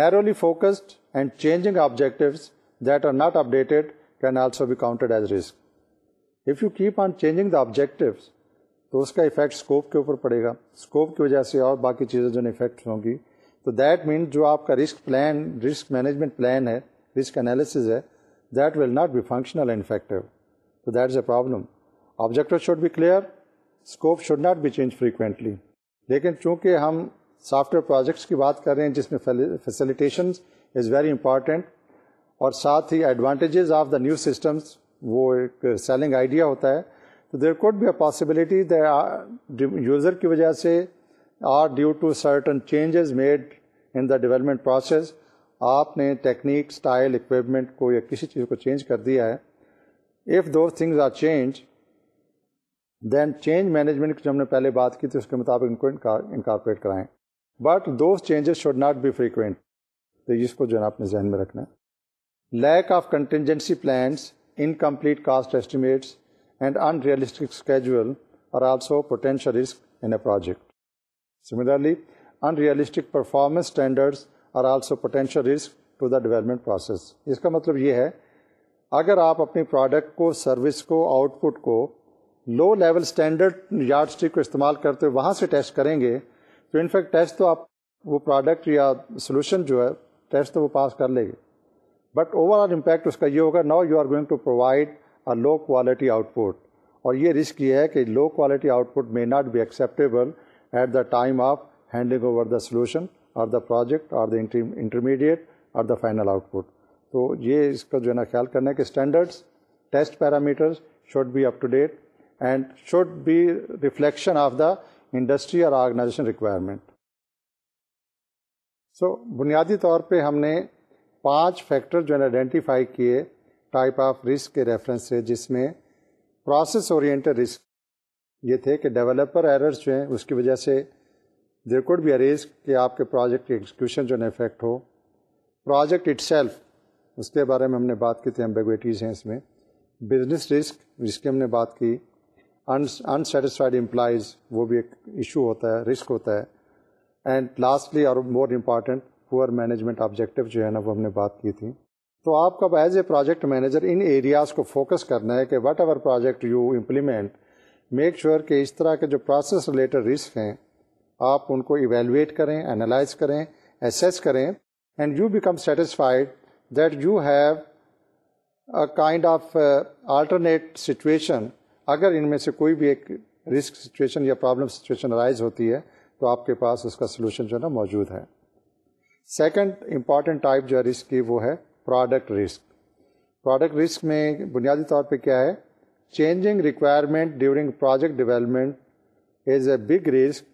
narrowly focused and changing objectives that are not updated can can also be counted as risk if you keep on changing the تو اس کا effect scope کے اوپر پڑے گا scope کی وجہ سے اور باقی چیزیں جو افیکٹ ہوں گی تو دیٹ مین جو آپ کا risk plan risk management plan ہے رسک انالیسز ہے that will not be functional and effective تو that is a problem objective should be clear scope should not be change frequently لیکن چونکہ ہم سافٹ ویئر پروجیکٹس کی بات کر رہے ہیں جس میں فیسلیٹیشنز از ویری امپارٹینٹ اور ساتھ ہی advantages of the new systems وہ ایک سیلنگ آئیڈیا ہوتا ہے تو there could be a possibility user کی وجہ سے or due to certain changes made in the development process آپ نے ٹیکنیک اسٹائل اکوپمنٹ کو یا کسی چیز کو چینج کر دیا ہے if do things are change then change management کی جو ہم نے پہلے بات کی تھی اس کے مطابق ان کو انکارپوریٹ کرائیں but those changes should not be frequent تو اس کو جو ہے آپ نے ذہن میں رکھنا ہے lack of contingency plans incomplete cost estimates and ان schedule are also potential risk in a project similarly unrealistic performance standard are also potential risk to the development process اس کا مطلب یہ ہے اگر آپ اپنی پروڈکٹ کو سروس کو آؤٹ پٹ کو low level standard yardstick کو استعمال کرتے ہوئے وہاں سے ٹیسٹ کریں گے تو انفیکٹ ٹیسٹ تو آپ وہ پروڈکٹ یا سلوشن جو ہے ٹیسٹ وہ پاس کر لے گے بٹ اوور آل امپیکٹ اس کا یہ ہوگا now you are going to provide a low quality output اور یہ رسک یہ ہے کہ low quality output may not be acceptable at the time of handing over the solution اور دا پروجیکٹ اور دا انٹرمیڈیٹ اور the final output تو یہ اس کا جو ہے نا خیال کرنا ہے کہ standards test parameters should be up to date and should be reflection of the industry اور آرگنائزیشن ریکوائرمنٹ سو بنیادی طور پہ ہم نے پانچ فیکٹر جو ہے نا آئیڈینٹیفائی کیے ٹائپ آف رسک کے ریفرنس سے جس میں پروسیس اورینٹڈ رسک یہ تھے کہ ڈیولپر ایررز جو ہیں اس کی وجہ سے دیر کوڈ بھی اریز کہ آپ کے پروجیکٹ کے ایگزیکیوشن جو ہے نا افیکٹ ہو پروجیکٹ اٹ سیلف اس کے بارے میں ہم نے بات کی تھی امبیگویٹیز ہیں اس میں بزنس رسک جس کی ہم نے بات کی ان انسیٹسفائڈ امپلائیز وہ بھی ایک ایشو ہوتا ہے رسک ہوتا ہے اینڈ لاسٹلی اور more important poor management objective جو ہے نا وہ ہم نے بات کی تھی تو آپ کا ایز اے پروجیکٹ مینیجر ان ایریاز کو فوکس کرنا ہے کہ whatever project you implement make sure کہ اس طرح کے جو پروسیس ریلیٹڈ رسک ہیں آپ ان کو ایویلویٹ کریں انالائز کریں ایسیس کریں and you become satisfied that you have kind of alternate situation اگر ان میں سے کوئی بھی ایک رسک سچویشن یا پرابلم سچویشن رائز ہوتی ہے تو آپ کے پاس اس کا سولوشن جو ہے نا موجود ہے سیکنڈ امپارٹینٹ ٹائپ جو ہے رسک کی وہ ہے پروڈکٹ رسک پروڈکٹ رسک میں بنیادی طور پہ کیا ہے changing requirement during project development is a big risk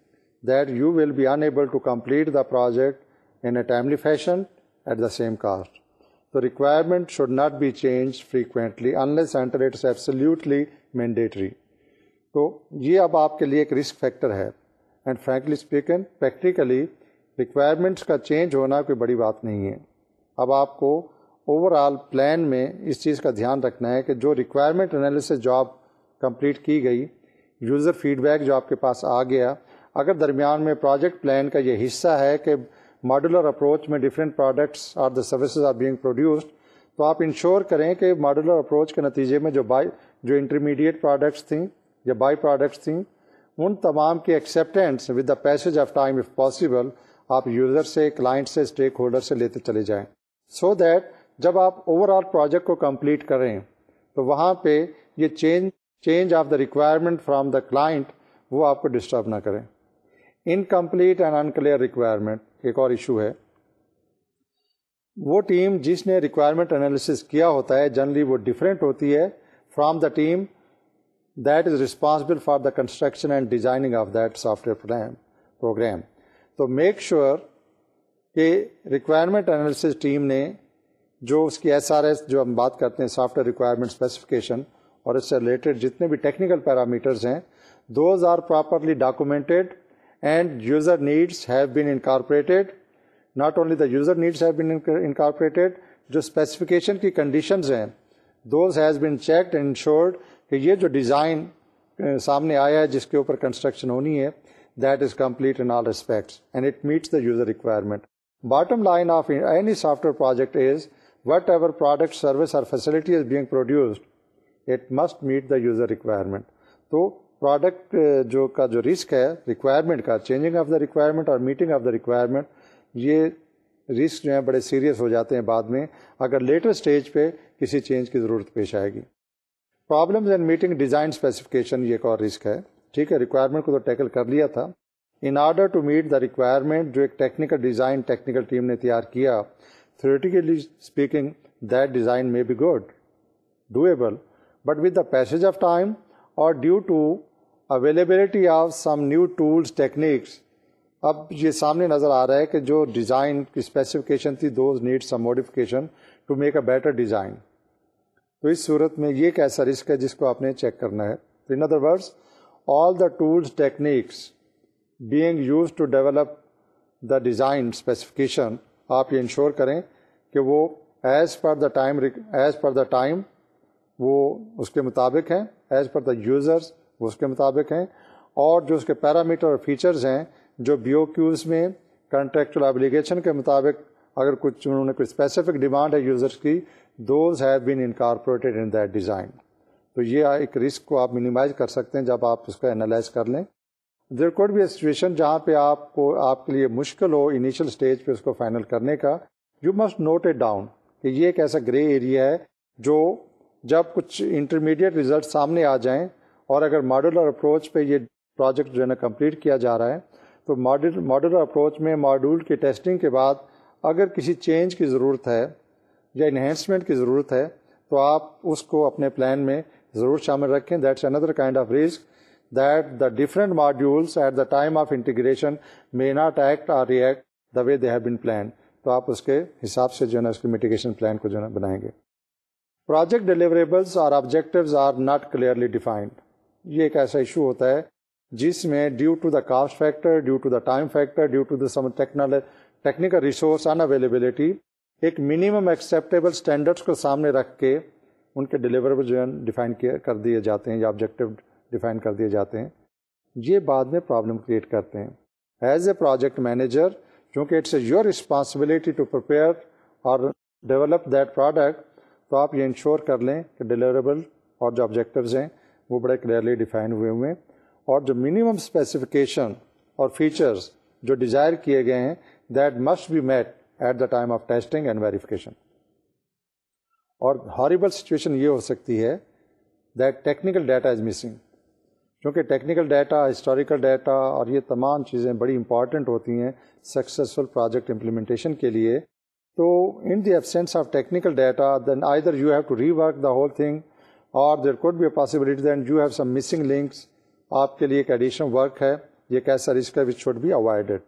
that you will be unable to complete the project in a timely fashion at the same cost تو requirement should not be change frequently and it's absolutely mandatory تو یہ اب آپ کے لیے ایک risk factor ہے and frankly speaking practically requirements کا چینج ہونا کوئی بڑی بات نہیں ہے اب آپ کو اوور آل پلان میں اس چیز کا دھیان رکھنا ہے کہ جو ریکوائرمنٹ جو جاب کمپلیٹ کی گئی یوزر فیڈ بیک جو آپ کے پاس آ گیا اگر درمیان میں پروجیکٹ پلان کا یہ حصہ ہے کہ ماڈولر اپروچ میں different products are the services are being produced تو آپ انشور کریں کہ ماڈولر اپروچ کے نتیجے میں جو بائی جو انٹرمیڈیٹ پروڈکٹس تھیں یا بائی پروڈکٹس تھیں ان تمام کی acceptance with the passage of time if possible آپ یوزر سے کلائنٹ سے اسٹیک ہولڈر سے لیتے چلے جائیں سو so دیٹ جب آپ اوور آل پروجیکٹ کو کمپلیٹ کریں تو وہاں پہ یہ change change of the requirement from the client وہ آپ کو ڈسٹرب نہ کریں انکمپلیٹ اینڈ انکلیئر ریکوائرمنٹ ایک اور ایشو ہے وہ ٹیم جس نے ریکوائرمنٹ انالیسس کیا ہوتا ہے جنرلی وہ ڈفرینٹ ہوتی ہے from the team that is responsible for the construction and designing of that software program تو میک شیور کہ ریکوائرمنٹ انالیسز ٹیم نے جو اس کی ایس آر ایس جو ہم بات کرتے ہیں سافٹ ویئر ریکوائرمنٹ اسپیسیفکیشن اور اس سے ریلیٹڈ جتنے بھی ٹیکنیکل پیرامیٹرز ہیں those are properly documented and user needs have been incorporated not only the user needs have been incorporated جو اسپیسیفکیشن کی کنڈیشنز ہیں those has been checked and ensured کہ یہ جو ڈیزائن eh, سامنے آیا ہے جس کے اوپر کنسٹرکشن ہونی ہے that is complete in all respects and it meets the user requirement bottom line of any software project is whatever product service اور facility is being produced it must meet the user requirement تو product جو کا جو risk ہے requirement کا changing of the requirement اور meeting of the requirement یہ risk جو ہیں بڑے سیریس ہو جاتے ہیں بعد میں اگر لیٹر سٹیج پہ کسی چینج کی ضرورت پیش آئے گی problems and meeting design specification ایک اور رسک ہے ٹھیک ہے ریکوائرمنٹ کو تو ٹیکل کر لیا تھا in order to meet the requirement جو ایک ٹیکنیکل ڈیزائن ٹیکنیکل ٹیم نے تیار کیا theoretically may be good doable but with the passage of time اور due to availability of some new tools techniques اب یہ سامنے نظر آ رہا ہے کہ جو ڈیزائن کی اسپیسیفکیشن تھی those need some to make a better design تو اس صورت میں یہ ایک ایسا رسک ہے جس کو آپ نے چیک کرنا ہے in other words all the tools techniques being use to develop the design specification آپ یہ انشور کریں کہ وہ as per the time as per the time وہ اس کے مطابق ہیں ایز پر دا یوزرس وہ اس کے مطابق ہیں اور جو اس کے پیرامیٹر اور فیچرز ہیں جو بی او کیوز میں کنٹریکچل ایبلیگیشن کے مطابق اگر کچھ انہوں نے کوئی اسپیسیفک ڈیمانڈ ہے یوزرس کی those have been incorporated in that design تو یہ ایک رسک کو آپ منیمائز کر سکتے ہیں جب آپ اس کا انالائز کر لیں دیر کوڈ بھی سچویشن جہاں پہ آپ کو آپ کے لیے مشکل ہو انیشیل اسٹیج پہ اس کو فائنل کرنے کا you must note a down کہ یہ ایک ایسا گرے ایریا ہے جو جب کچھ انٹرمیڈیٹ ریزلٹ سامنے آ جائیں اور اگر ماڈولر اپروچ پہ یہ پروجیکٹ جو ہے نا کمپلیٹ کیا جا رہا ہے تو ماڈل ماڈولر اپروچ میں ماڈول کی ٹیسٹنگ کے بعد اگر کسی چینج کی ضرورت ہے یا انہینسمنٹ کی ضرورت ہے تو آپ اس کو اپنے پلان میں ضرور شامل رکھیں that's another kind of risk that the different modules at the the time of integration may not act react way they have been plan تو آپ اس کے حساب سے جو ہے نا نا اس کے میٹیگیشن پلان کو جو ہے بنائیں گے پروجیکٹ ڈیلیوریبلس اور objectives are not clearly defined یہ ایک ایسا ایشو ہوتا ہے جس میں due to the cost factor due to the time factor due to the some technical resource unavailability ایک منیمم ایکسیپٹیبل اسٹینڈرڈس کو سامنے رکھ کے ان کے ڈیلیوربل جو ہے ڈیفائن کر دیے جاتے ہیں یا آبجیکٹیو ڈیفائن کر دیے جاتے ہیں یہ بعد میں پرابلم کریٹ کرتے ہیں ایز اے پروجیکٹ مینیجر چونکہ it's a your responsibility to prepare اور ڈیولپ دیٹ پروڈکٹ تو آپ یہ انشور کر لیں کہ ڈیلیوریبل اور جو آبجیکٹیوز ہیں وہ بڑے کلیئرلی ڈیفائن ہوئے ہوئے ہیں اور جو منیمم اسپیسیفکیشن اور فیچرس جو ڈیزائر کیے گئے ہیں that must be meat at the time of testing and verification اور ہاریبل سچویشن یہ ہو سکتی ہے that technical data is missing کیونکہ ٹیکنیکل ڈیٹا ہسٹوریکل ڈیٹا اور یہ تمام چیزیں بڑی امپارٹنٹ ہوتی ہیں سکسیزفل پروجیکٹ امپلیمنٹیشن کے لیے تو in the absence of technical data then either you have to rework the whole thing اور there could be a possibility then you have some missing links آپ کے لیے ایک additional work ہے یہ کیسا رسک ہے which should be avoided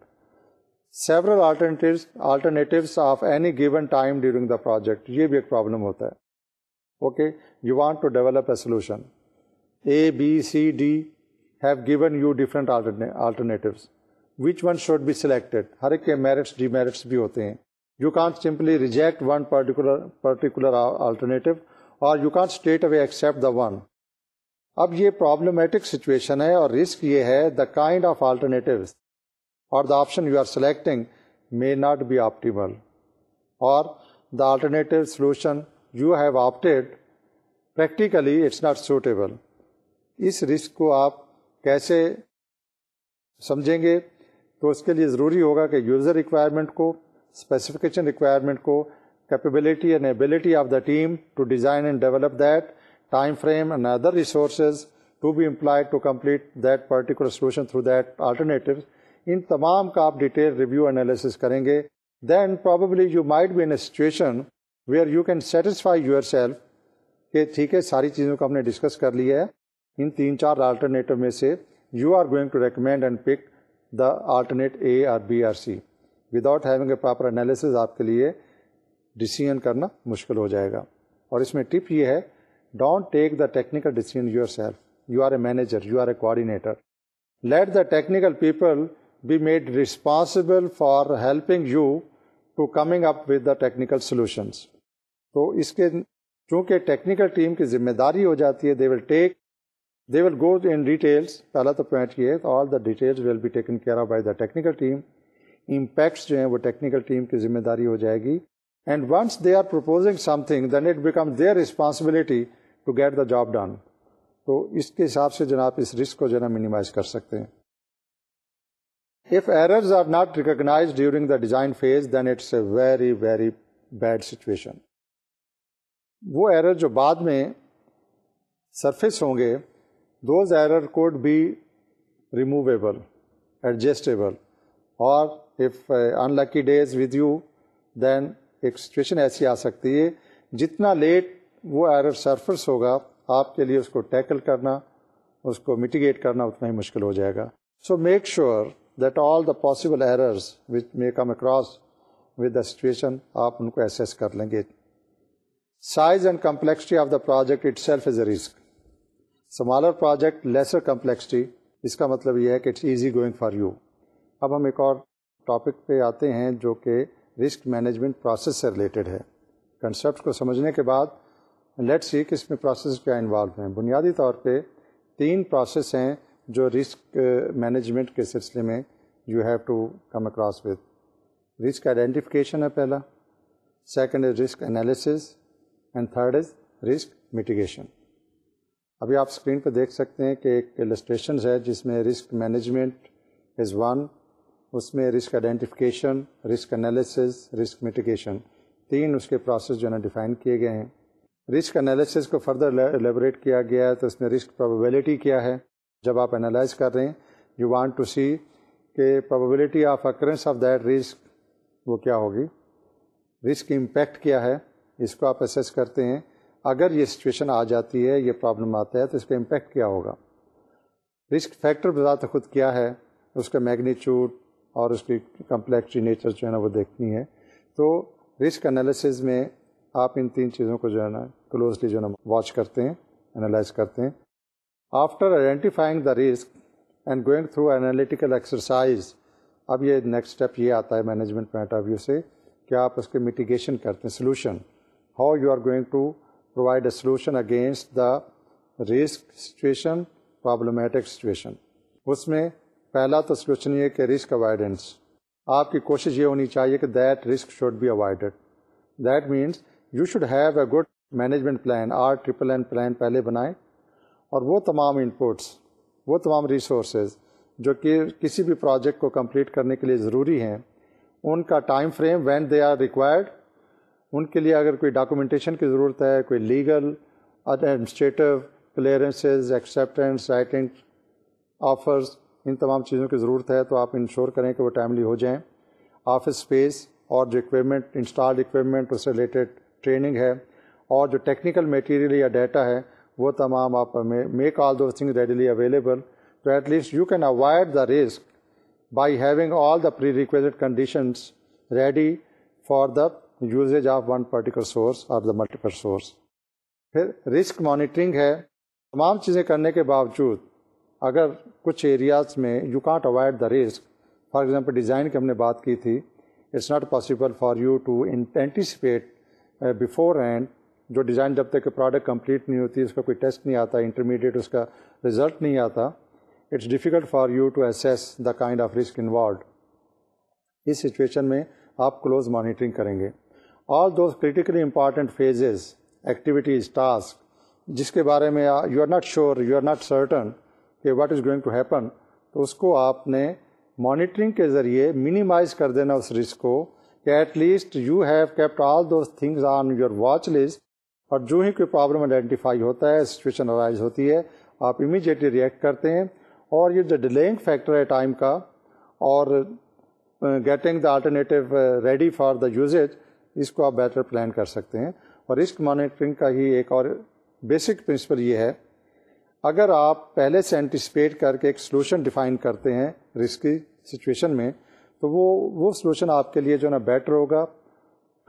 several alternate alternate of any given time during the project یہ بھی ایک پرابلم ہوتا ہے solution A B C due given you different which one should be select ہر ایک کے میرٹس ڈی میرٹس بھی ہوتے ہیں you can't simply reject winner particular alternative اور you can't state away accept اب یہ پرابلمٹک سچویشن ہے اور رسک یہ ہے دا کائنڈ آف آلٹرنیٹوس اور the option you are selecting may not be optable اور the alternative solution you have opted practically it's not suitable اس risk کو آپ کیسے سمجھیں گے تو اس کے لیے ضروری ہوگا کہ یوزر ریکوائرمنٹ کو اسپیسیفکیشن ریکوائرمنٹ کو capability and ability of the team to design and develop that time frame and other resources to be employed to complete that particular solution through that alternative ان تمام کا آپ detail review analysis کریں گے then probably you might be in a situation where you can satisfy yourself کہ ٹھیک ہے ساری چیزوں کو ہم نے ڈسکس کر لیا ہے ان تین چار آلٹرنیٹو میں سے you are going to recommend and pick the alternate A or B or C without having a proper analysis آپ کے لیے ڈسیزن کرنا مشکل ہو جائے گا اور اس میں ٹپ یہ ہے don't take the technical decision yourself you are a manager you are a coordinator let the technical people be made responsible for help you to coming up with the technical solutions تو اس کے چونکہ technical team کی ذمہ داری ہو جاتی ہے دے دے ول ول ٹیک گو in details پہلا تو پوائنٹ یہ ہے آل دا آلٹیل will be taken care of by the technical team impacts جو ہیں وہ ٹیکنیکل ٹیم کی ذمہ داری ہو جائے گی and once they are proposing something then it become their responsibility to get the job done تو اس کے حساب سے جناب اس رسک کو جو ہے نا مینیمائز کر سکتے ہیں If errors are not recognized during the design phase, then it's a very, very bad situation. وہ ایرر جو بعد میں سرفیس ہوں گے those error code be removable adjustable اور unlucky days with you then ایک سچویشن ایسی آ سکتی ہے جتنا لیٹ وہ ایرر سرفس ہوگا آپ کے لیے اس کو ٹیکل کرنا اس کو میٹیگیٹ کرنا اتنا ہی مشکل ہو جائے گا so make sure that all the possible errors which may come across with the situation آپ ان کو ایسیس کر لیں گے size and complexity of the project itself is a risk smaller project lesser complexity اس کا مطلب یہ ہے کہ it's easy going for you اب ہم ایک اور ٹاپک پہ آتے ہیں جو کہ رسک مینجمنٹ پروسیس سے ریلیٹڈ ہے کنسیپٹ کو سمجھنے کے بعد لیٹ سی کس میں پروسیس کیا انوالو ہیں بنیادی طور پہ تین پروسیس ہیں جو رسک مینجمنٹ uh, کے سلسلے میں you have to come across with risk identification ہے پہلا second is risk analysis and third is risk mitigation ابھی آپ اسکرین پہ دیکھ سکتے ہیں کہ ایک السٹریشنز ہے جس میں رسک مینجمنٹ از ون اس میں risk identification risk analysis risk mitigation تین اس کے پروسیس جو ہے نا ڈیفائن کیے گئے ہیں رسک انالیسز کو فردر الیبوریٹ کیا گیا ہے تو اس میں رسک پرابیبلٹی کیا ہے جب آپ انالائز کر رہے ہیں یو وانٹ ٹو سی کہ probability of occurrence of that risk وہ کیا ہوگی رسک امپیکٹ کیا ہے اس کو آپ اسیس کرتے ہیں اگر یہ سچویشن آ جاتی ہے یہ پرابلم آتا ہے تو اس کا امپیکٹ کیا ہوگا رسک فیکٹر بذات خود کیا ہے اس کا میگنیچیوڈ اور اس کی کمپلیکسٹی نیچر جو ہے نا وہ دیکھنی ہے تو رسک انالیسز میں آپ ان تین چیزوں کو جو ہے نا کلوزلی جو ہے نا واچ کرتے ہیں انالائز کرتے ہیں after identifying the risk and going through analytical exercise اب یہ نیکسٹ اسٹیپ یہ آتا ہے مینجمنٹ پوائنٹ آف ویو سے کہ آپ اس کے میٹیگیشن کرتے ہیں solution how you are going to provide a solution against the risk situation problematic situation اس میں پہلا تو سلوشن یہ کہ رسک اوائڈنس آپ کی کوشش یہ ہونی چاہیے کہ that risk should be avoided that means you should have a good management plan or triple N plan پہلے بنائیں اور وہ تمام انپوٹس وہ تمام ریسورسز جو کہ کسی بھی پروجیکٹ کو کمپلیٹ کرنے کے لیے ضروری ہیں ان کا time frame when they are required ان کے لیے اگر کوئی ڈاکومنٹیشن کی ضرورت ہے کوئی legal administrative clearances acceptance writing offers ان تمام چیزوں کی ضرورت ہے تو آپ انشور کریں کہ وہ ٹائملی ہو جائیں آفس اسپیس اور جو اکوپمنٹ انسٹال اکوپمنٹ اس سے ریلیٹڈ ٹریننگ ہے اور جو ٹیکنیکل میٹیریل یا ڈیٹا ہے وہ تمام آپ make all those thing readily available تو at least you can avoid the risk by having all the prerequisite conditions ready for the usage of one particular source اور the multiple source پھر risk monitoring ہے تمام چیزیں کرنے کے باوجود اگر کچھ ایریاز میں you can't avoid the risk for example design کی ہم نے بات کی تھی it's not possible for you to anticipate before and جو ڈیزائن جب تک کہ پروڈکٹ کمپلیٹ نہیں ہوتی اس کا کوئی ٹیسٹ نہیں آتا انٹرمیڈیٹ اس کا ریزلٹ نہیں آتا it's difficult for you to assess the kind of risk involved اس سچویشن میں آپ کلوز مانیٹرنگ کریں گے all those critically important phases activities task جس کے بارے میں you are not sure you are not certain کہ what is going to happen تو اس کو آپ نے مانیٹرنگ کے ذریعے مینیمائز کر دینا اس رسک کو کہ at least you have kept all those things on your watch list اور جو ہی کوئی پرابلم آئیڈینٹیفائی ہوتا ہے سچویشن ارائز ہوتی ہے آپ امیجیٹلی ریئیکٹ کرتے ہیں اور یہ جو ڈیلینگ فیکٹر ہے ٹائم کا اور getting the alternative ready for the usage اس کو آپ بیٹر پلان کر سکتے ہیں اور رسک مانیٹرنگ کا ہی ایک اور بیسک پرنسپل یہ ہے اگر آپ پہلے سے انٹیسپیٹ کر کے ایک سلوشن ڈیفائن کرتے ہیں رسکی سچویشن میں تو وہ وہ سلوشن آپ کے لیے جو ہے نا بیٹر ہوگا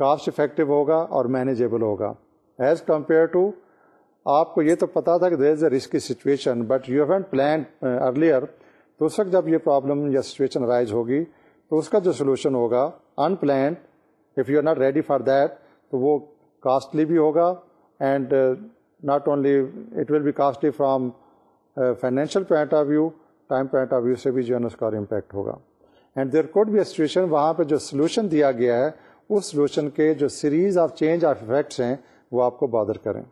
کاسٹ افیکٹو ہوگا اور مینیجیبل ہوگا ایز کمپیئر ٹو آپ کو یہ تو پتا تھا کہ there is a risky situation but you have plan earlier تو اس وقت جب یہ پرابلم یا سچویشن رائز ہوگی تو اس کا جو سولوشن ہوگا unplanned if you are not ready for that تو وہ کاسٹلی بھی ہوگا and not only it will be costly from financial point of view time point of view سے بھی جو ہے نا اس کا امپیکٹ ہوگا اینڈ دیر کوڈ بھی اے سچویشن وہاں پہ جو سولوشن دیا گیا ہے اس سولوشن کے جو series of change of effects ہیں وہ آپ کو بادر کریں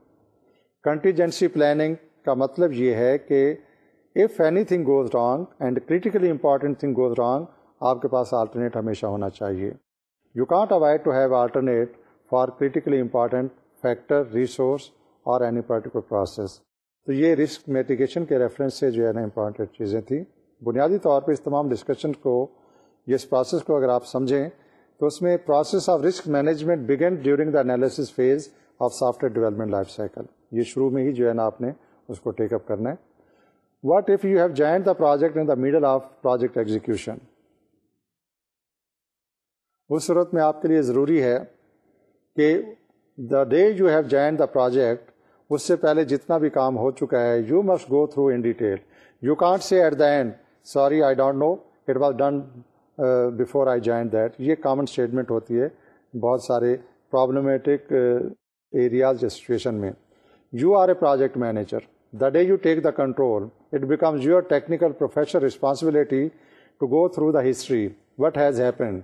کنٹیجنسی پلاننگ کا مطلب یہ ہے کہ if anything goes wrong and critically important thing goes wrong آپ کے پاس آلٹرنیٹ ہمیشہ ہونا چاہیے you can't avoid to have alternate for critically important factor resource اور اینی پرٹیکولر پروسیس تو یہ رسک میٹیگیشن کے ریفرنس سے جو ہے نا امپارٹنٹ چیزیں تھیں بنیادی طور پہ اس تمام ڈسکشن کو اس پروسیس کو اگر آپ سمجھیں تو اس میں process of risk management begin during the analysis phase of software development life cycle یہ شروع میں ہی جو ہے نا آپ نے اس کو ٹیک اپ کرنا ہے what if you have join the project in the middle of project execution اس صورت میں آپ کے لیے ضروری ہے کہ the day you have join the project اس سے پہلے جتنا بھی کام ہو چکا ہے you must go through in detail you can't say at the end sorry I don't know it was done before I join that یہ کامن اسٹیٹمنٹ ہوتی ہے بہت سارے پرابلمٹک ایریاز سچویشن میں you are a project manager the day you take the control it becomes your technical professional responsibility to go through the history what has happened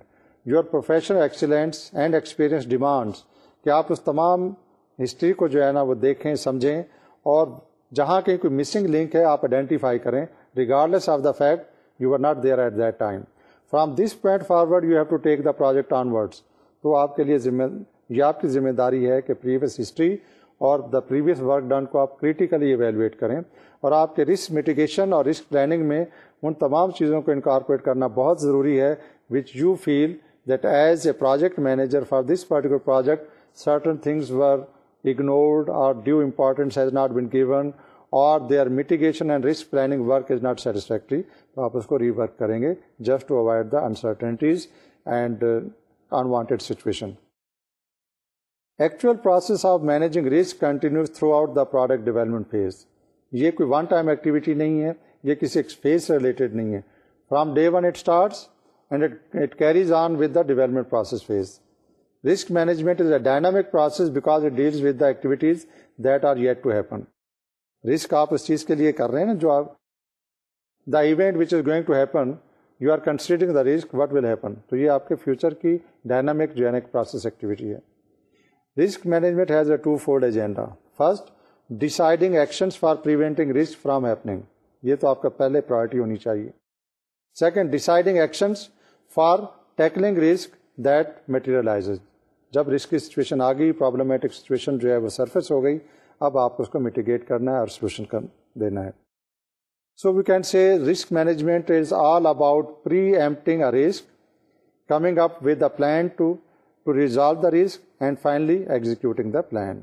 your professional excellence and experience demands کہ آپ اس تمام history کو جو ہے نا وہ دیکھیں سمجھیں اور جہاں کہیں کوئی مسنگ لنک ہے آپ آئیڈینٹیفائی کریں regardless of the fact you are not there at that time from this point forward you have to take the project onwards تو آپ کے لیے ذمہ یہ آپ کی ذمہ داری ہے کہ پریویس ہسٹری اور دا پریویس ورک ڈن کو آپ کریٹیکلی ایویلویٹ کریں اور آپ کے رسک میٹیگیشن اور رسک پلاننگ میں ان تمام چیزوں کو انکارپوریٹ کرنا بہت ضروری ہے which you feel that as a project manager for this particular project certain things were ignored اور due importance has not been given اور they are mitigation and risk planning work is not satisfactory تو آپ اس کو rework کریں گے just to avoid the uncertainties and unwanted situation actual process of managing risk continues throughout the product development phase یہ کوئی one time activity نہیں ہے یہ کسی ایک فیز سے ریلیٹڈ نہیں ہے from day one it starts and it carries on with the development process phase risk management is a dynamic process deals with the activities that are yet to happen risk آپ اس چیز کے لیے کر رہے ہیں جو آپ the event which is going to happen you are considering the risk what will happen تو یہ آپ کے فیوچر کی ڈائنامک جو ہے نا پروسیس ایکٹیویٹی ہے risk management has a twofold agenda first deciding risk from happening. یہ تو آپ کا پہلے پرائرٹی ہونی چاہیے second deciding actions for tackling risk that materialise جب رسک کی سچویشن آ گئی پرابلمٹک سچویشن جو ہے وہ سرفیس ہو گئی اب آپ اس کو میٹیگیٹ کرنا ہے اور سولوشن کر دینا ہے so we can see risk management is all about preempting a risk coming up with a plan to to resolve the risk and finally executing the plan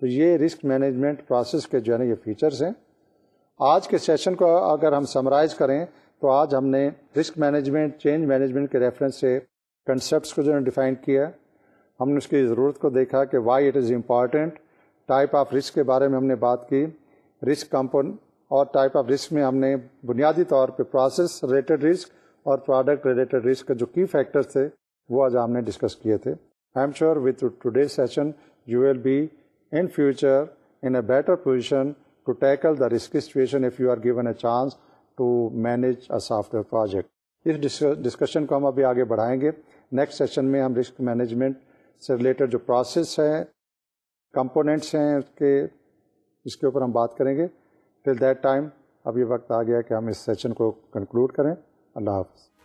تو یہ رسک مینجمنٹ پروسیس کے جو ہے نا یہ features ہیں آج کے سیشن کو اگر ہم سمرائز کریں تو آج ہم نے رسک مینجمنٹ چینج مینجمنٹ کے ریفرنس سے کنسیپٹس کو جو ہے ڈیفائن کیا ہم نے اس کی ضرورت کو دیکھا کہ why it is important type of risk کے بارے میں ہم نے بات کی رسک کمپن اور ٹائپ آف رسک میں ہم نے بنیادی طور پہ پروسیس ریلیٹڈ رسک اور پروڈکٹ ریلیٹڈ رسک جو کی فیکٹرس تھے وہ آج ہم نے ڈسکس کیے تھے I am sure with today session you will be in future in a better position to tackle the risk situation if you are given a chance to manage a software project اس discussion کو ہم ابھی آگے بڑھائیں گے next session میں ہم risk management سے ریلیٹڈ جو پروسیس ہیں کمپوننٹس ہیں اس کے اس کے اوپر ہم بات کریں گے ٹل دیٹ ٹائم اب یہ وقت آ گیا کہ ہم اس سیشن کو کنکلوڈ کریں اللہ حافظ